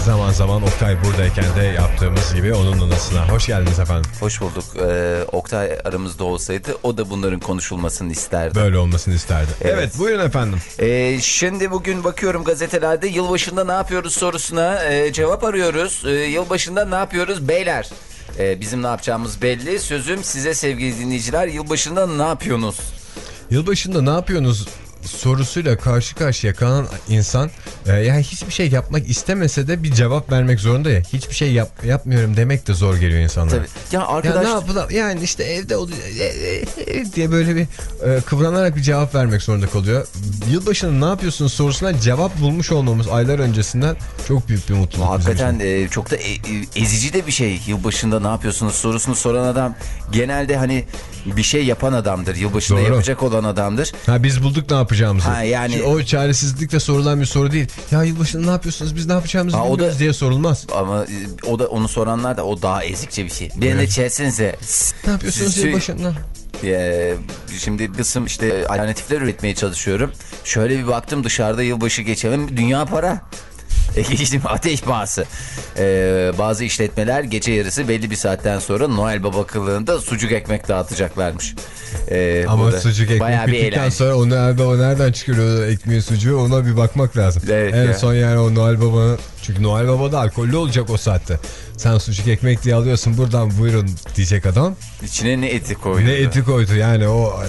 Zaman zaman Oktay buradayken de yaptığımız gibi onun anısına. Hoş geldiniz efendim. Hoş bulduk. Ee, Oktay aramızda olsaydı o da bunların konuşulmasını isterdi. Böyle olmasını isterdi. Evet, Evet. buyurun efendim. Ee, şimdi bugün bakıyorum gazetelerde yılbaşında ne yapıyoruz sorusuna e, cevap arıyoruz. E, yılbaşında ne yapıyoruz beyler? E, bizim ne yapacağımız belli. Sözüm size sevgili dinleyiciler. Yılbaşında ne yapıyorsunuz? Yılbaşında ne yapıyorsunuz sorusuyla karşı karşıya kalan insan e, yani hiçbir şey yapmak istemese de bir cevap vermek zorunda ya. Hiçbir şey yap, yapmıyorum demek de zor geliyor insanlara. Tabii. Ya Ya arkadaş ne yapalım yani işte evde oluyor e, e, e, diye böyle bir e, kıvranarak bir cevap vermek zorunda kalıyor. Yılbaşında ne yapıyorsunuz sorusuna cevap bulmuş olmamız aylar öncesinden çok büyük bir mutluluk. Hakikaten e, çok da e- ezici de bir şey. Yılbaşında ne yapıyorsunuz sorusunu soran adam genelde hani bir şey yapan adamdır. Yılbaşında Doğru. yapacak olan adamdır. Ha biz bulduk ne yapacağımızı. Ha, yani- Şimdi o çaresizlikle sorulan bir soru değil. Ya yılbaşında ne yapıyorsunuz biz ne yapacağımızı Ha, o bilmiyoruz da- diye sorulmaz. Ama e, o da onu soranlar da o daha ezikçe bir şey. Beni de çelsenize. Ne yapıyorsunuz Siz- yılbaşında? Ee, şimdi kısım işte alternatifler üretmeye çalışıyorum. Şöyle bir baktım dışarıda yılbaşı geçelim dünya para. <laughs> Geçtim ateş pahası. Ee, bazı işletmeler gece yarısı belli bir saatten sonra Noel Baba kılığında sucuk ekmek dağıtacaklarmış. Ee, Ama sucuk ekmek bittikten sonra o Noel Baba nereden çıkarıyor o ekmeği sucuğu ona bir bakmak lazım. Evet en ya. son yani o Noel Baba'nın Çünkü Noel Baba da alkollü olacak o saatte. Sen sucuk ekmek diye alıyorsun buradan buyurun diyecek adam. İçine ne eti koydu? Ne eti koydu yani o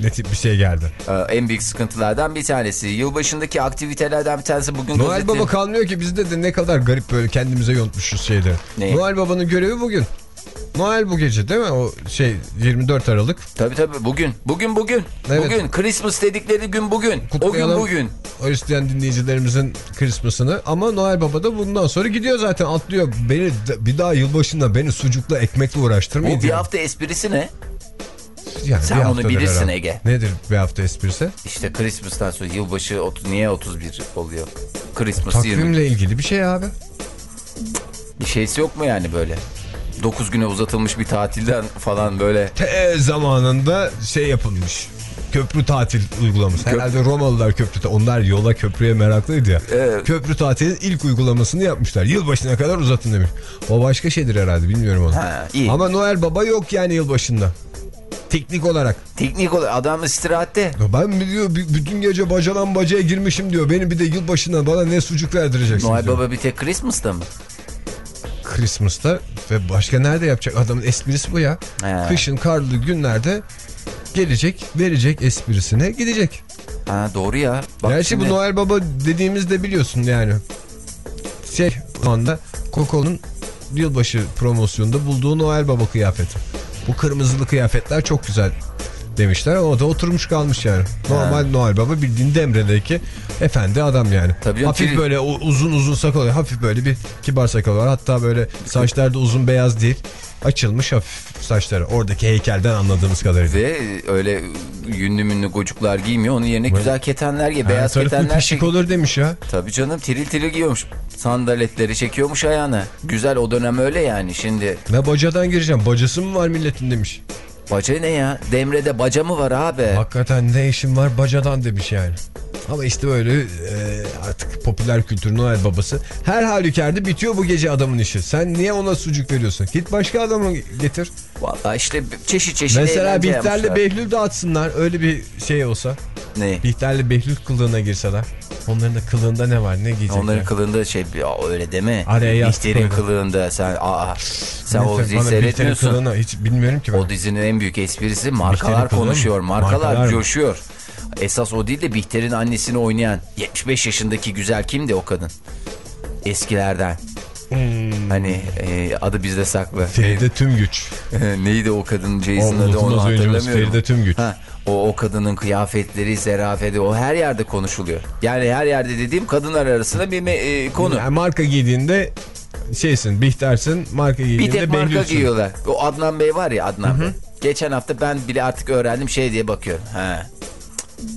ne, tip bir şey geldi. Ee, en büyük sıkıntılardan bir tanesi. Yılbaşındaki aktivitelerden bir tanesi bugün Noel gazete- Baba kalmıyor ki bizde de ne kadar garip böyle kendimize yontmuşuz şeyleri. Ne? Noel Baba'nın görevi bugün. Noel bu gece değil mi? O şey 24 Aralık. Tabii tabii bugün. Bugün bugün. Evet. Bugün. Christmas dedikleri gün bugün. O gün Kutlayalım. bugün. O isteyen dinleyicilerimizin Christmas'ını. Ama Noel Baba da bundan sonra gidiyor zaten atlıyor. Beni bir daha yılbaşında beni sucukla ekmekle uğraştırmayın. Bu bir hafta esprisi ne? Yani Sen haftadır bilirsin herhalde. Ege. Nedir bir hafta esprisi? İşte Christmas'tan sonra yılbaşı niye 31 oluyor? Christmas 20. Takvimle ilgili bir şey abi. Bir şeysi yok mu yani böyle? 9 güne uzatılmış bir tatilden falan böyle. T zamanında şey yapılmış. Köprü tatil uygulaması. Herhalde Romalılar köprü onlar yola köprüye meraklıydı ya. Evet. Köprü tatilin ilk uygulamasını yapmışlar. Yılbaşına kadar uzatın demiş. O başka şeydir herhalde bilmiyorum onu. Ha, iyi. Ama Noel Baba yok yani yılbaşında. Teknik olarak. Teknik olarak adam istirahatte. Ben diyor bütün gece bacadan bacaya girmişim diyor. Beni bir de yılbaşında bana ne sucuk verdireceksiniz Noel diyor. Baba bir tek Christmas'ta mı? Christmas'ta ve başka nerede yapacak? Adamın esprisi bu ya. He. Kışın karlı günlerde gelecek, verecek esprisine gidecek. Ha doğru ya. Bak Gerçi şimdi- bu Noel Baba dediğimizde biliyorsun yani. Şey o anda Coco'nun yılbaşı promosyonunda bulduğu Noel Baba kıyafeti. Bu kırmızılı kıyafetler çok güzel demişler. O da oturmuş kalmış yani. Normal Noel Baba bildiğin Demre'deki efendi adam yani. Tabii hafif Fili- böyle uzun uzun sakal. Hafif böyle bir kibar sakal var. Hatta böyle saçlar da uzun beyaz değil. Açılmış hafif saçları. Oradaki heykelden anladığımız kadarıyla. Ve öyle yünlü münlü gocuklar giymiyor. Onun yerine güzel ketenler giyiyor. Her Beyaz ketenler çekiyor. olur demiş ya. Tabii canım tiril tiril giyiyormuş. Sandaletleri çekiyormuş ayağına. Güzel o dönem öyle yani. Şimdi Ne bacadan gireceğim. Bacası mı var milletin demiş. Baca ne ya? Demre'de baca mı var abi? Hakikaten ne işin var bacadan demiş yani. Ama işte böyle e, artık popüler kültür Noel babası. Her halükarda bitiyor bu gece adamın işi. Sen niye ona sucuk veriyorsun? Git başka adamı getir. Vallahi işte çeşit çeşit Mesela Bihter'le. Behlül dağıtsınlar. Öyle bir şey olsa. Ne? Bihter'le Behlül kılığına girseler. Onların da kılığında ne var? Ne giyecekler? Onların kılığında şey öyle deme. Araya Bihter'in kılığında sen aa sen o diziyi seyretmiyorsun. kılığına hiç bilmiyorum ki ben. O dizinin en büyük esprisi markalar konuşuyor. Markalar, Markalar coşuyor. Esas o değil de Bihter'in annesini oynayan 75 yaşındaki güzel kimdi o kadın? Eskilerden. Hmm. Hani e, adı bizde saklı. Feride tüm güç. <laughs> Neydi o kadının O Jason'ın adı onu hatırlamıyorum. Feride Tümgüç. Ha, o, o kadının kıyafetleri, zerafeti o her yerde konuşuluyor. Yani her yerde dediğim kadınlar arasında bir e, konu. Yani marka giydiğinde şeysin, Bihter'sin. Marka Bir giydiğinde tek marka Behlül'sün. giyiyorlar. O Adnan Bey var ya Adnan Bey. Geçen hafta ben bile artık öğrendim şey diye bakıyorum. Ha.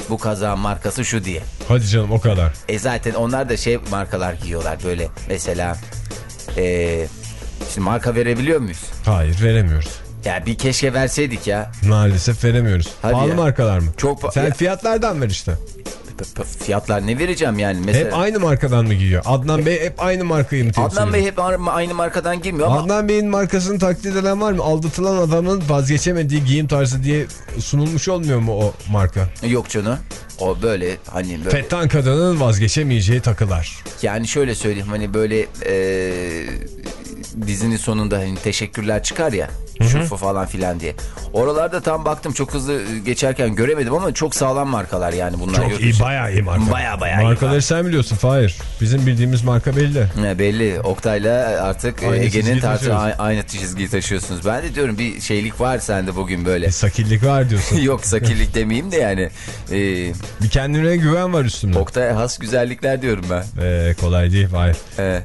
Bu kazağın markası şu diye. Hadi canım o kadar. E zaten onlar da şey markalar giyiyorlar böyle mesela e, şimdi marka verebiliyor muyuz? Hayır veremiyoruz. Ya bir keşke verseydik ya. Maalesef veremiyoruz. Hadi Pahalı ya. markalar mı? Çok Sen ya- fiyatlardan ver işte. Fiyatlar ne vereceğim yani mesela. Hep aynı markadan mı giyiyor? Adnan Bey hep aynı markayı mı temsil Adnan Bey hep aynı markadan girmiyor ama Adnan Bey'in markasını taklit eden var mı? Aldatılan adamın vazgeçemediği giyim tarzı diye sunulmuş olmuyor mu o marka? yok canım. O böyle hani böyle Fettan kadının vazgeçemeyeceği takılar. yani şöyle söyleyeyim hani böyle e, dizinin sonunda hani teşekkürler çıkar ya. Şufu falan filan diye. Oralarda tam baktım çok hızlı geçerken göremedim ama çok sağlam markalar yani bunlar. Çok iyi, bayağı iyi marka. Bayağı bayağı iyi Markaları marka. sen biliyorsun Fahir. Bizim bildiğimiz marka belli. Ne belli. Oktay'la artık e, Ege'nin tartı aynı çizgiyi taşıyorsunuz. Ben de diyorum bir şeylik var sende bugün böyle. Bir sakillik var diyorsun. <laughs> Yok sakillik demeyeyim de yani. E, bir kendine güven var üstümde. Oktay'a has güzellikler diyorum ben. Ee, kolay değil Fahir. E,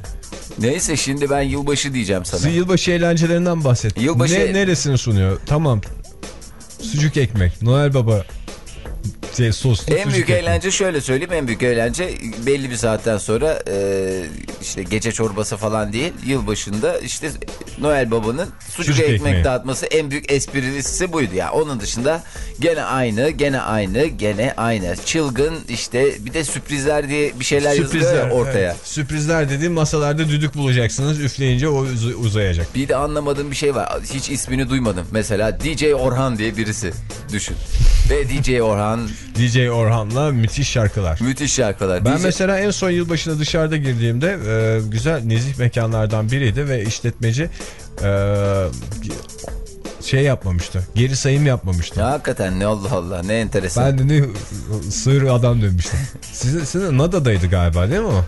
neyse şimdi ben yılbaşı diyeceğim sana. Siz yılbaşı eğlencelerinden bahset. Yılbaşı- Ne, neresini sunuyor? Tamam. Sucuk ekmek. Noel Baba şey, soslu En büyük eğlence şöyle söyleyeyim en büyük eğlence belli bir saatten sonra e, işte gece çorbası falan değil yılbaşında işte Noel Baba'nın sucuk, ekmek ekmeği. dağıtması en büyük esprisi buydu ya. Onun dışında gene aynı gene aynı gene aynı çılgın işte bir de sürprizler diye bir şeyler yazılıyor ya ortaya. evet. Sürprizler dediğim masalarda düdük bulacaksınız. Üfleyince o uz- uzayacak. Bir de anlamadığım bir şey var. Hiç ismini duymadım. Mesela DJ Orhan diye birisi düşün. Ve DJ Orhan DJ Orhan'la müthiş şarkılar. Müthiş şarkılar. Ben DJ mesela en son yılbaşına dışarıda girdiğimde e, güzel nezih mekanlardan biriydi ve işletmeci e, şey yapmamıştı. Geri sayım yapmamıştı. Ya hakikaten ne Allah Allah ne enteresan. Ben de ne sığır adam demiştim. <laughs> Sizin, sizin Nada'daydı galiba değil mi o?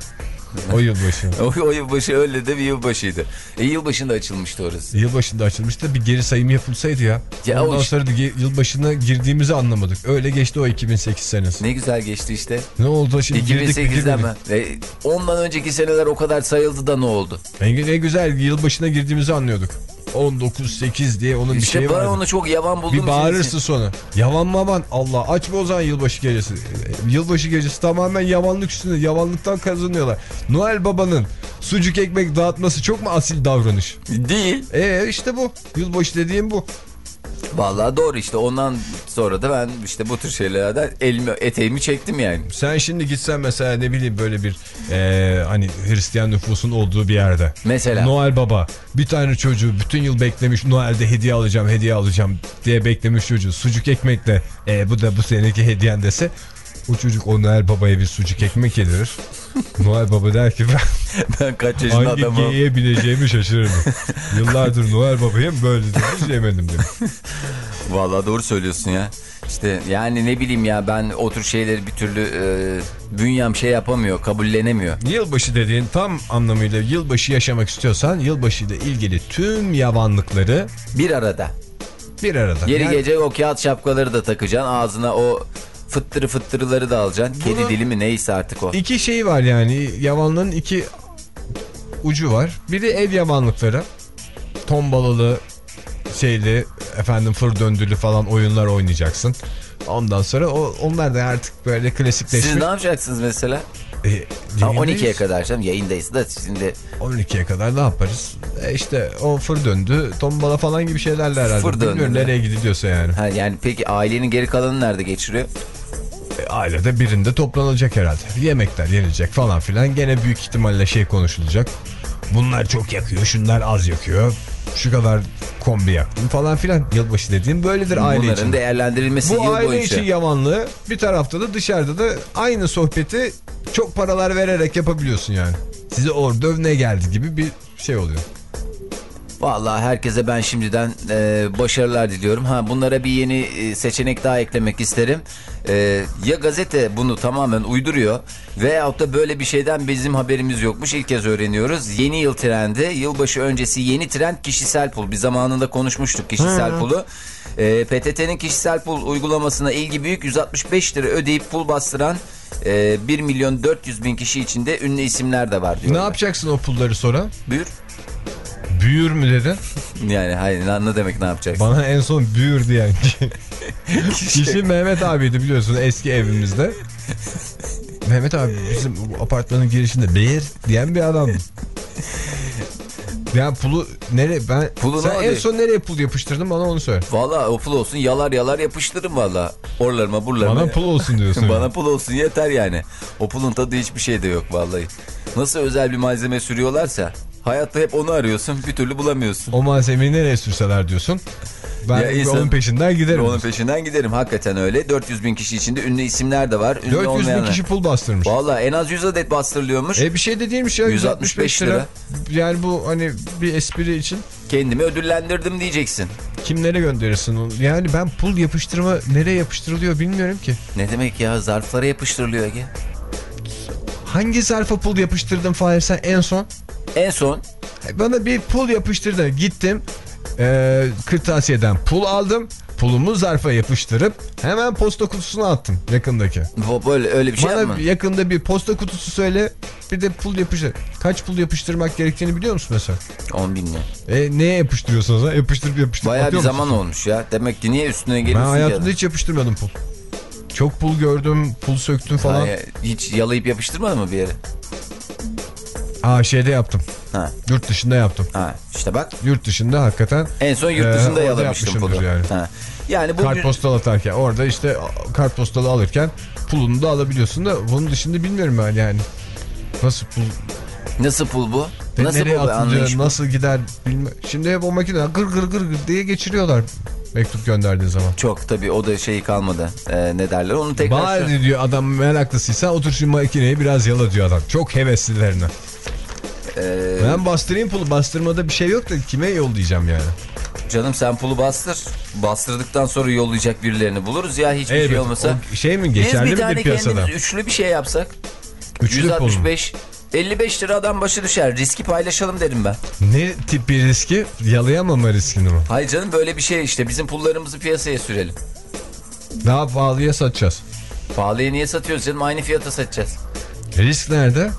O yılbaşı. <laughs> O, o yılbaşı öyle de bir yılbaşıydı. E yılbaşında açılmıştı orası. Yılbaşında açılmıştı bir geri sayım yapılsaydı ya. Ya o Ondan iş- sonra yılbaşına girdiğimizi anlamadık. Öyle geçti o 2008 senesi. Ne, Ne güzel geçti işte. oldu şimdi girdik mi 2008'den girmedik. mi? E, ondan önceki seneler o kadar sayıldı da ne oldu? Ne, ne güzel yılbaşına girdiğimizi anlıyorduk. 19-8 diye onun bir İşte şeyi ben vardı. onu çok yavan buldum. Bir bağırırsın sonra. Yavan maman Allah aç mı o zaman yılbaşı gecesi? Yılbaşı gecesi tamamen yavanlık üstünde. Yavanlıktan kazanıyorlar. Noel Baba'nın sucuk ekmek dağıtması çok mu asil davranış? Değil. E işte bu. Yılbaşı dediğim bu. Vallahi doğru işte ondan sonra da ben işte bu tür şeylerden elimi eteğimi çektim yani. Sen şimdi gitsen mesela ne bileyim böyle bir e, hani Hristiyan nüfusun olduğu bir yerde. Mesela. Noel Baba bir tane çocuğu bütün yıl beklemiş Noel'de hediye alacağım hediye alacağım diye beklemiş çocuğu sucuk ekmekle e, bu da bu seneki hediyen dese o çocuk o Noel Baba'ya bir sucuk ekmek yedirir. Noel Baba der ki ben <laughs> ben kaç yaşında hangi adamım. geyiğe bineceğimi şaşırırım. Yıllardır Noel Baba'ya böyle demiş yemedim demiş. <laughs> Vallahi doğru söylüyorsun ya. İşte yani ne bileyim ya ben o tür şeyleri bir türlü e, bünyem şey yapamıyor, kabullenemiyor. Yılbaşı dediğin tam anlamıyla yılbaşı yaşamak istiyorsan yılbaşı ile ilgili tüm yavanlıkları Bir arada. bir arada. Geri Yani gece o kağıt şapkaları da takacaksın. Ağzına o fıttırı fıttırıları da alacaksın. Kedi Bunu- dili mi neyse artık o. İki şey var yani yavanlığın iki ucu var. Biri ev yavanlıkları. Tombalalı şeyli efendim fır döndülü falan oyunlar oynayacaksın. Ondan sonra o, onlar da artık böyle klasikleşmiş. Siz ne yapacaksınız mesela? E, yayındayız. 12'ye kadar canım yayındayız da şimdi 12'ye kadar ne yaparız? E işte o fır döndü, tombala falan gibi şeylerle herhalde. Fır döndü Bilmiyorum nereye gidiliyorsa yani. ha, yani peki ailenin geri kalanı nerede geçiriyor? Ailede birinde toplanılacak herhalde. Yemekler yenilecek falan filan. Gene büyük ihtimalle şey konuşulacak. Bunlar çok yakıyor, şunlar az yakıyor. Şu kadar kombi yaktım falan filan. Yılbaşı dediğim böyledir aile Bunların için. değerlendirilmesi Bu aile boyunca. için yamanlığı bir tarafta da dışarıda da aynı sohbeti çok paralar vererek yapabiliyorsun yani. Size orada ne geldi gibi bir şey oluyor. Vallahi herkese ben şimdiden e, başarılar diliyorum. Ha bunlara bir yeni e, seçenek daha eklemek isterim. E, ya gazete bunu tamamen uyduruyor veyahut da böyle bir şeyden bizim haberimiz yokmuş. İlk kez öğreniyoruz. Yeni yıl trendi, yılbaşı öncesi yeni trend kişisel pul. Bir zamanında konuşmuştuk kişisel pulu. E, PTT'nin kişisel pul uygulamasına ilgi büyük 165 lira ödeyip pul bastıran e, 1 milyon 400 bin kişi içinde ünlü isimler de var Ne diyorlar. yapacaksın o pulları sonra? Buyur. Büyür mü dedin? Yani hayır ne, demek ne yapacaksın? Bana en son büyür diyen <laughs> kişi. kişi Mehmet abiydi biliyorsun eski evimizde. Mehmet abi bizim apartmanın girişinde beğir diyen bir adam. Ya pulu nereye ben Pulu sen en son nereye pul yapıştırdın bana onu söyle. Valla o pul olsun yalar yalar yapıştırırım valla. Oralarıma buralarıma. Bana pul olsun diyorsun. <laughs> Bana pul olsun yeter yani. O pulun tadı hiçbir şey de yok vallahi. Nasıl özel bir malzeme sürüyorlarsa hayatta hep onu arıyorsun bir türlü bulamıyorsun. O malzemeyi nereye sürseler diyorsun. Ben Ya insan- onun peşinden giderim. Onun peşinden giderim hakikaten öyle. 400 bin kişi içinde ünlü isimler de var. Ünlü 400 bin olmayanlar. kişi pul bastırmış. Valla en az 100 adet bastırılıyormuş. E bir şey de değilmiş ya 165 165 lira. Yani bu hani bir espri için Kendimi ödüllendirdim diyeceksin. kimlere gönderirsin onu? Yani ben pul yapıştırma nereye yapıştırılıyor bilmiyorum ki. Ne demek ya zarflara yapıştırılıyor Ege. Hangi zarfa pul yapıştırdın Fahir sen en son? En son Bana bir pul yapıştırdı. Gittim e, kırtasiyeden pul aldım. Pulumu zarfa yapıştırıp hemen posta kutusuna attım yakındaki. böyle öyle bir şey Bana yapma. yakında bir posta kutusu söyle bir de pul yapıştır. Kaç pul yapıştırmak gerektiğini biliyor musun mesela? 10 bin mi? E, neye yapıştırıyorsunuz ha? Yapıştırıp yapıştırıp Bayağı bir atıyor zaman musun? olmuş ya. Demek ki niye üstüne Ben geliyorsun hayatımda ki? hiç yapıştırmadım pul. Çok pul gördüm, pul söktüm falan. Hayır, hiç yalayıp yapıştırmadın mı bir yere? Aa şeyde yaptım. Ha, Yurt dışında yaptım. ha işte bak. Yurt dışında hakikaten En son yurt Ee, dışında orada yalamıştım pulu. yani. Ha. Yani bu kartpostal atarken orada işte kartpostalı alırken pulunu da alabiliyorsun da bunun dışında bilmiyorum ben yani. Nasıl pul, nasıl pul bu? ve Nasıl nereye pul? atılıyor, Anlayış bu. nasıl gider bilmem. Şimdi hep o makine gır gır gır gır diye geçiriyorlar. Mektup gönderdiğin zaman. Çok tabii o da şeyi kalmadı. Ee, ne derler onu tekrar. Bari diyor adam meraklısıysa otur şu makineyi biraz yala diyor adam. Çok heveslilerine. Ee, Ben bastırayım pulu bastırmada bir şey yok da kime yollayacağım yani. canım sen pulu bastır. Bastırdıktan sonra yollayacak birilerini buluruz ya hiçbir şey Evet, olmasa. o şey mi Biz geçerli bir mi tane bir piyasada? kendimiz üçlü bir şey yapsak. Üçlü pul mu? 165 55 lira adam başı düşer. Riski paylaşalım derim ben. Ne tip bir riski? Yalayamama riskini mi? Hayır canım böyle bir şey işte. Bizim pullarımızı piyasaya sürelim. Daha pahalıya satacağız. Pahalıya niye satıyoruz canım? Aynı fiyata satacağız. Risk nerede?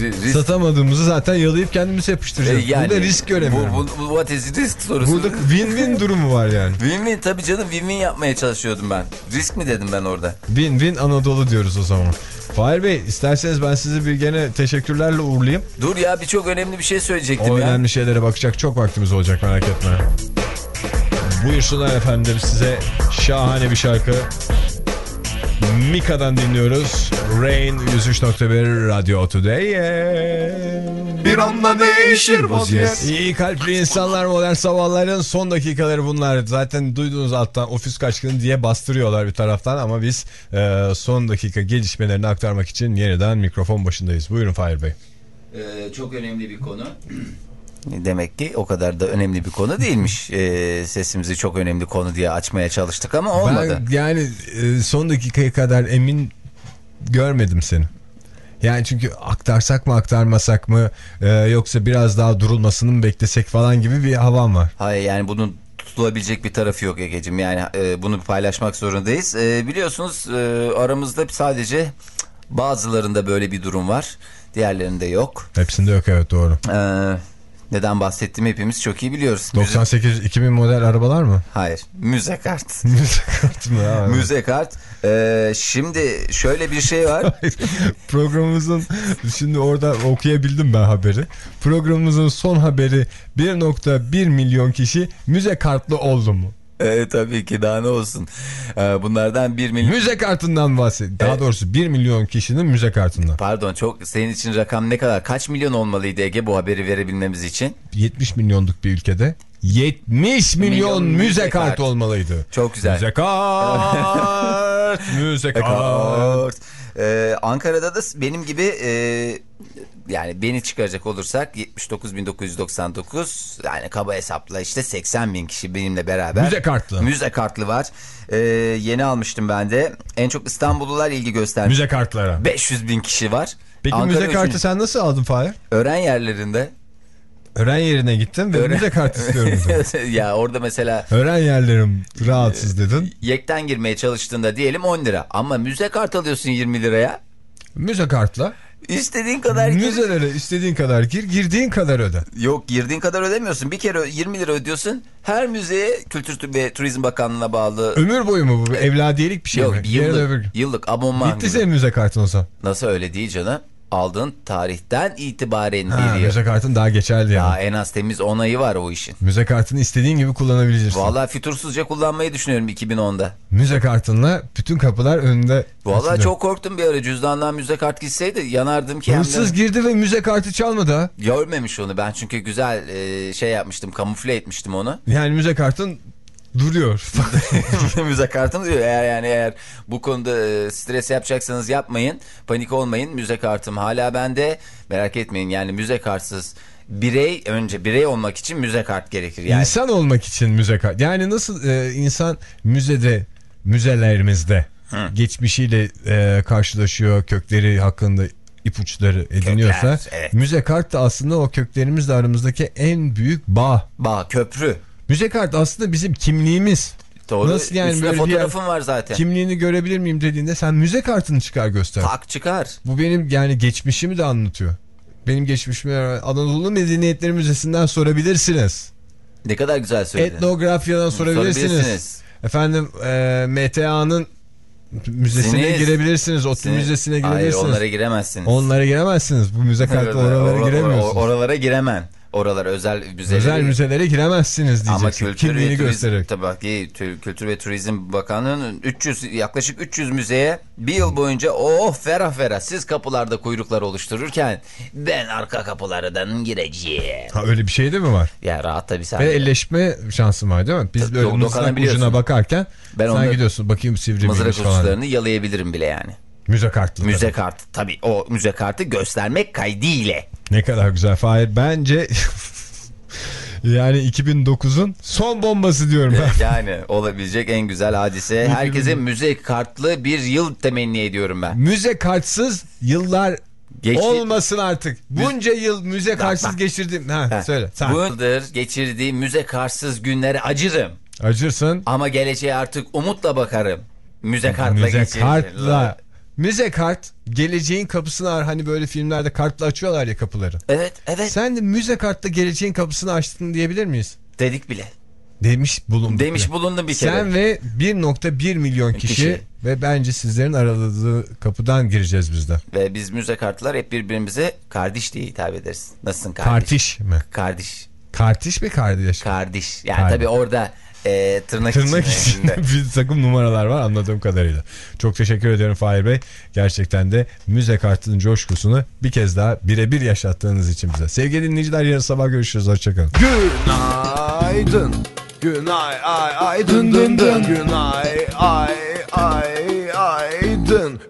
Ri- risk- Satamadığımızı zaten yalayıp kendimiz yapıştıracağız. Burada risk göremiyorum. Bu, bu, bu what is risk sorusu. Burada win-win <laughs> durumu var yani. Win-win tabii canım win-win yapmaya çalışıyordum ben. Risk mi dedim ben orada? Win-win Anadolu diyoruz o zaman. Fahir Bey isterseniz ben sizi bir gene teşekkürlerle uğurlayayım. Dur ya bir çok önemli bir şey söyleyecektim O ya. önemli şeylere bakacak çok vaktimiz olacak merak etme. Buyursunlar efendim size şahane bir şarkı. Mika'dan dinliyoruz. Rain 103.1 Radyo Today. Bir anda değişir vaziyet. İyi kalpli insanlar modern sabahların son dakikaları bunlar. Zaten duyduğunuz alttan ofis kaçkını diye bastırıyorlar bir taraftan ama biz e, son dakika gelişmelerini aktarmak için yeniden mikrofon başındayız. Buyurun Fahir Bey. Ee, çok önemli bir konu. Demek ki o kadar da önemli bir konu değilmiş. <laughs> Ee, sesimizi çok önemli konu diye açmaya çalıştık ama olmadı. Ben yani e, son dakikaya kadar emin görmedim seni. Yani çünkü aktarsak mı aktarmasak mı e, yoksa biraz daha durulmasını mı beklesek falan gibi bir havam var. Hayır yani bunun tutulabilecek bir tarafı yok Ege'cim. Yani e, bunu paylaşmak zorundayız. E, biliyorsunuz e, aramızda sadece bazılarında böyle bir durum var. Diğerlerinde yok. Hepsinde yok evet doğru. E, neden bahsettiğimi hepimiz çok iyi biliyoruz. Müze- 98-2000 model arabalar mı? Hayır. Müze kart. <laughs> Müze kartı mı? Evet. Müze kart. E, şimdi şöyle bir şey var. <laughs> Programımızın şimdi orada okuyabildim ben haberi. Programımızın son haberi 1.1 milyon kişi müze kartlı oldu mu? <laughs> e, tabii ki daha ne olsun. E, bunlardan 1 milyon... Müze kartından bahset. Daha Evet. doğrusu 1 milyon kişinin müze kartından. Pardon çok senin için rakam ne kadar? Kaç milyon olmalıydı Ege bu haberi verebilmemiz için? 70 milyonluk bir ülkede 70 milyon, Milyon müze müze kart kart. olmalıydı. Çok güzel. Müze kart, <laughs> müze. Kart. Ee, Ankara'da da benim gibi e, yani beni çıkaracak olursak 79.999 yani kaba hesapla işte 80 bin kişi benimle beraber. Müze kartlı. Müze kartlı var. Ee, yeni almıştım ben de. En çok İstanbullular ilgi göstermiş. Müze kartlara. 500 bin kişi var. Peki Ankara müze kartı üçün- sen nasıl aldın Fahir? Öğren yerlerinde. Öğren yerine gittin ve Öğren- müze kartı istiyorum <laughs> ya orada mesela Öğren yerlerim rahatsız dedin. yekten girmeye çalıştığında diyelim 10 lira. Ama müze kart alıyorsun 20 liraya. Müze kartla İstediğin kadar gir. müzelere istediğin kadar gir, girdiğin kadar öde. Yok girdiğin kadar ödemiyorsun. Bir kere 20 lira ödüyorsun. Her müzeye Kültür ve Turizm Bakanlığı'na bağlı. Ömür boyu mu bu? Evladiyelik bir şey Yok mi? yıllık, yıllık abonman Bitti gibi. senin müze kartın o zaman. Nasıl öyle değil canım? Aldığın tarihten itibaren Ha, bir yıl. müze kartın daha geçerli yani. Daha en az temiz onayı var o işin. Müze kartını istediğin gibi kullanabilirsin. Vallahi fütursuzca kullanmayı düşünüyorum 2010'da. Müze kartınla bütün kapılar önünde. Vallahi açılıyor. çok korktum bir ara cüzdandan müze kart gitseydi yanardım ki. hem de- Hırsız girdi ve müze kartı çalmadı ha. Görmemiş onu ben çünkü güzel e, şey yapmıştım kamufle etmiştim onu. Yani müze kartın duruyor. <laughs> müze kartım diyor eğer yani eğer bu konuda e, stres yapacaksanız yapmayın panik olmayın müze kartım hala bende merak etmeyin yani müze kartsız birey önce birey olmak için müze kart gerekir yani. İnsan olmak için müze kart. Yani nasıl e, insan müzede, müzelerimizde geçmişiyle e, karşılaşıyor, kökleri hakkında ipuçları ediniyorsa Kökler, evet. müze kart da aslında o köklerimizle aramızdaki en büyük bağ. Bağ köprü. Müze kart aslında bizim kimliğimiz. Doğru. Nasıl yani Üstüne böyle yer- fotoğrafım var zaten. Kimliğini görebilir miyim dediğinde sen müze kartını çıkar göster. Tak çıkar. Bu benim yani geçmişimi de anlatıyor. Benim geçmişimi Anadolu Medeniyetleri Müzesi'nden sorabilirsiniz. Ne kadar güzel söyledin. Etnografyadan sorabilirsiniz. Sorabilirsiniz. Efendim e, MTA'nın müzesine Siniz. girebilirsiniz. ODTÜ Siniz. Müzesi'ne Hayır girebilirsiniz. onlara giremezsiniz. Onlara giremezsiniz. Bu müze kartı oralara or- or- giremiyorsunuz. Oralara giremem. Oralar özel müzeleri. Özel müzelere giremezsiniz Ama diyeceksin. kültür ve Kimliğini turizm, göstererek. tabii ki Tü- Kültür ve Turizm Bakanlığı'nın 300 yaklaşık 300 müzeye bir yıl boyunca oh ferah ferah siz kapılarda kuyruklar oluştururken ben arka kapılardan gireceğim. Ha, öyle bir şey de mi var? Ya rahat tabii sen. Ve elleşme şansın var değil mi? Biz böyle mızrak ucuna bakarken Ben sen onları- gidiyorsun bakayım sivri Mızrak uçlarını yalayabilirim bile yani. Müze kartlı. Müze kartı tabii o müze kartı göstermek kaydıyla. Ne kadar güzel Fahir. Bence <laughs> yani 2009'un son bombası diyorum ben. <laughs> Yani olabilecek en güzel hadise. Herkese müze kartlı bir yıl temenni ediyorum ben. müze kartsız yıllar Geçti- olmasın artık. Bunca yıl müze kartsız bak. geçirdim. Ha, Heh. söyle. Sen. Bu yıldır geçirdiği müze kartsız günlere acırım. Acırsın. Ama geleceğe artık umutla bakarım. Müze kartla müze geçiririm. kartla. Müze kart geleceğin kapısını ar hani böyle filmlerde kartla açıyorlar ya kapıları. Evet evet Sen de müze kartla geleceğin kapısını açtın diyebilir miyiz? dedik bile. Demiş bulunduk. Demiş bile. bulundum bir kere. Sen ve 1.1 milyon kişi, Kişi. ve bence sizlerin araladığı kapıdan gireceğiz biz de. Ve biz müze kartlar hep birbirimize kardeş diye hitap ederiz. Nasılsın kardeş? Kartiş mi? Kardeş. Kartiş mi kardeş? Kardeş. Yani Kardeş. tabii orada e, tırnak, Tırnak içinde. içinde <laughs> bir takım numaralar var anladığım kadarıyla. Çok teşekkür ederim Fahir Bey. Gerçekten de müze kartının coşkusunu bir kez daha birebir yaşattığınız için bize. Sevgili dinleyiciler yarın sabah görüşürüz. Hoşçakalın. Günaydın. Günay ay ay dın dın dın. Günay ay ay ay dın.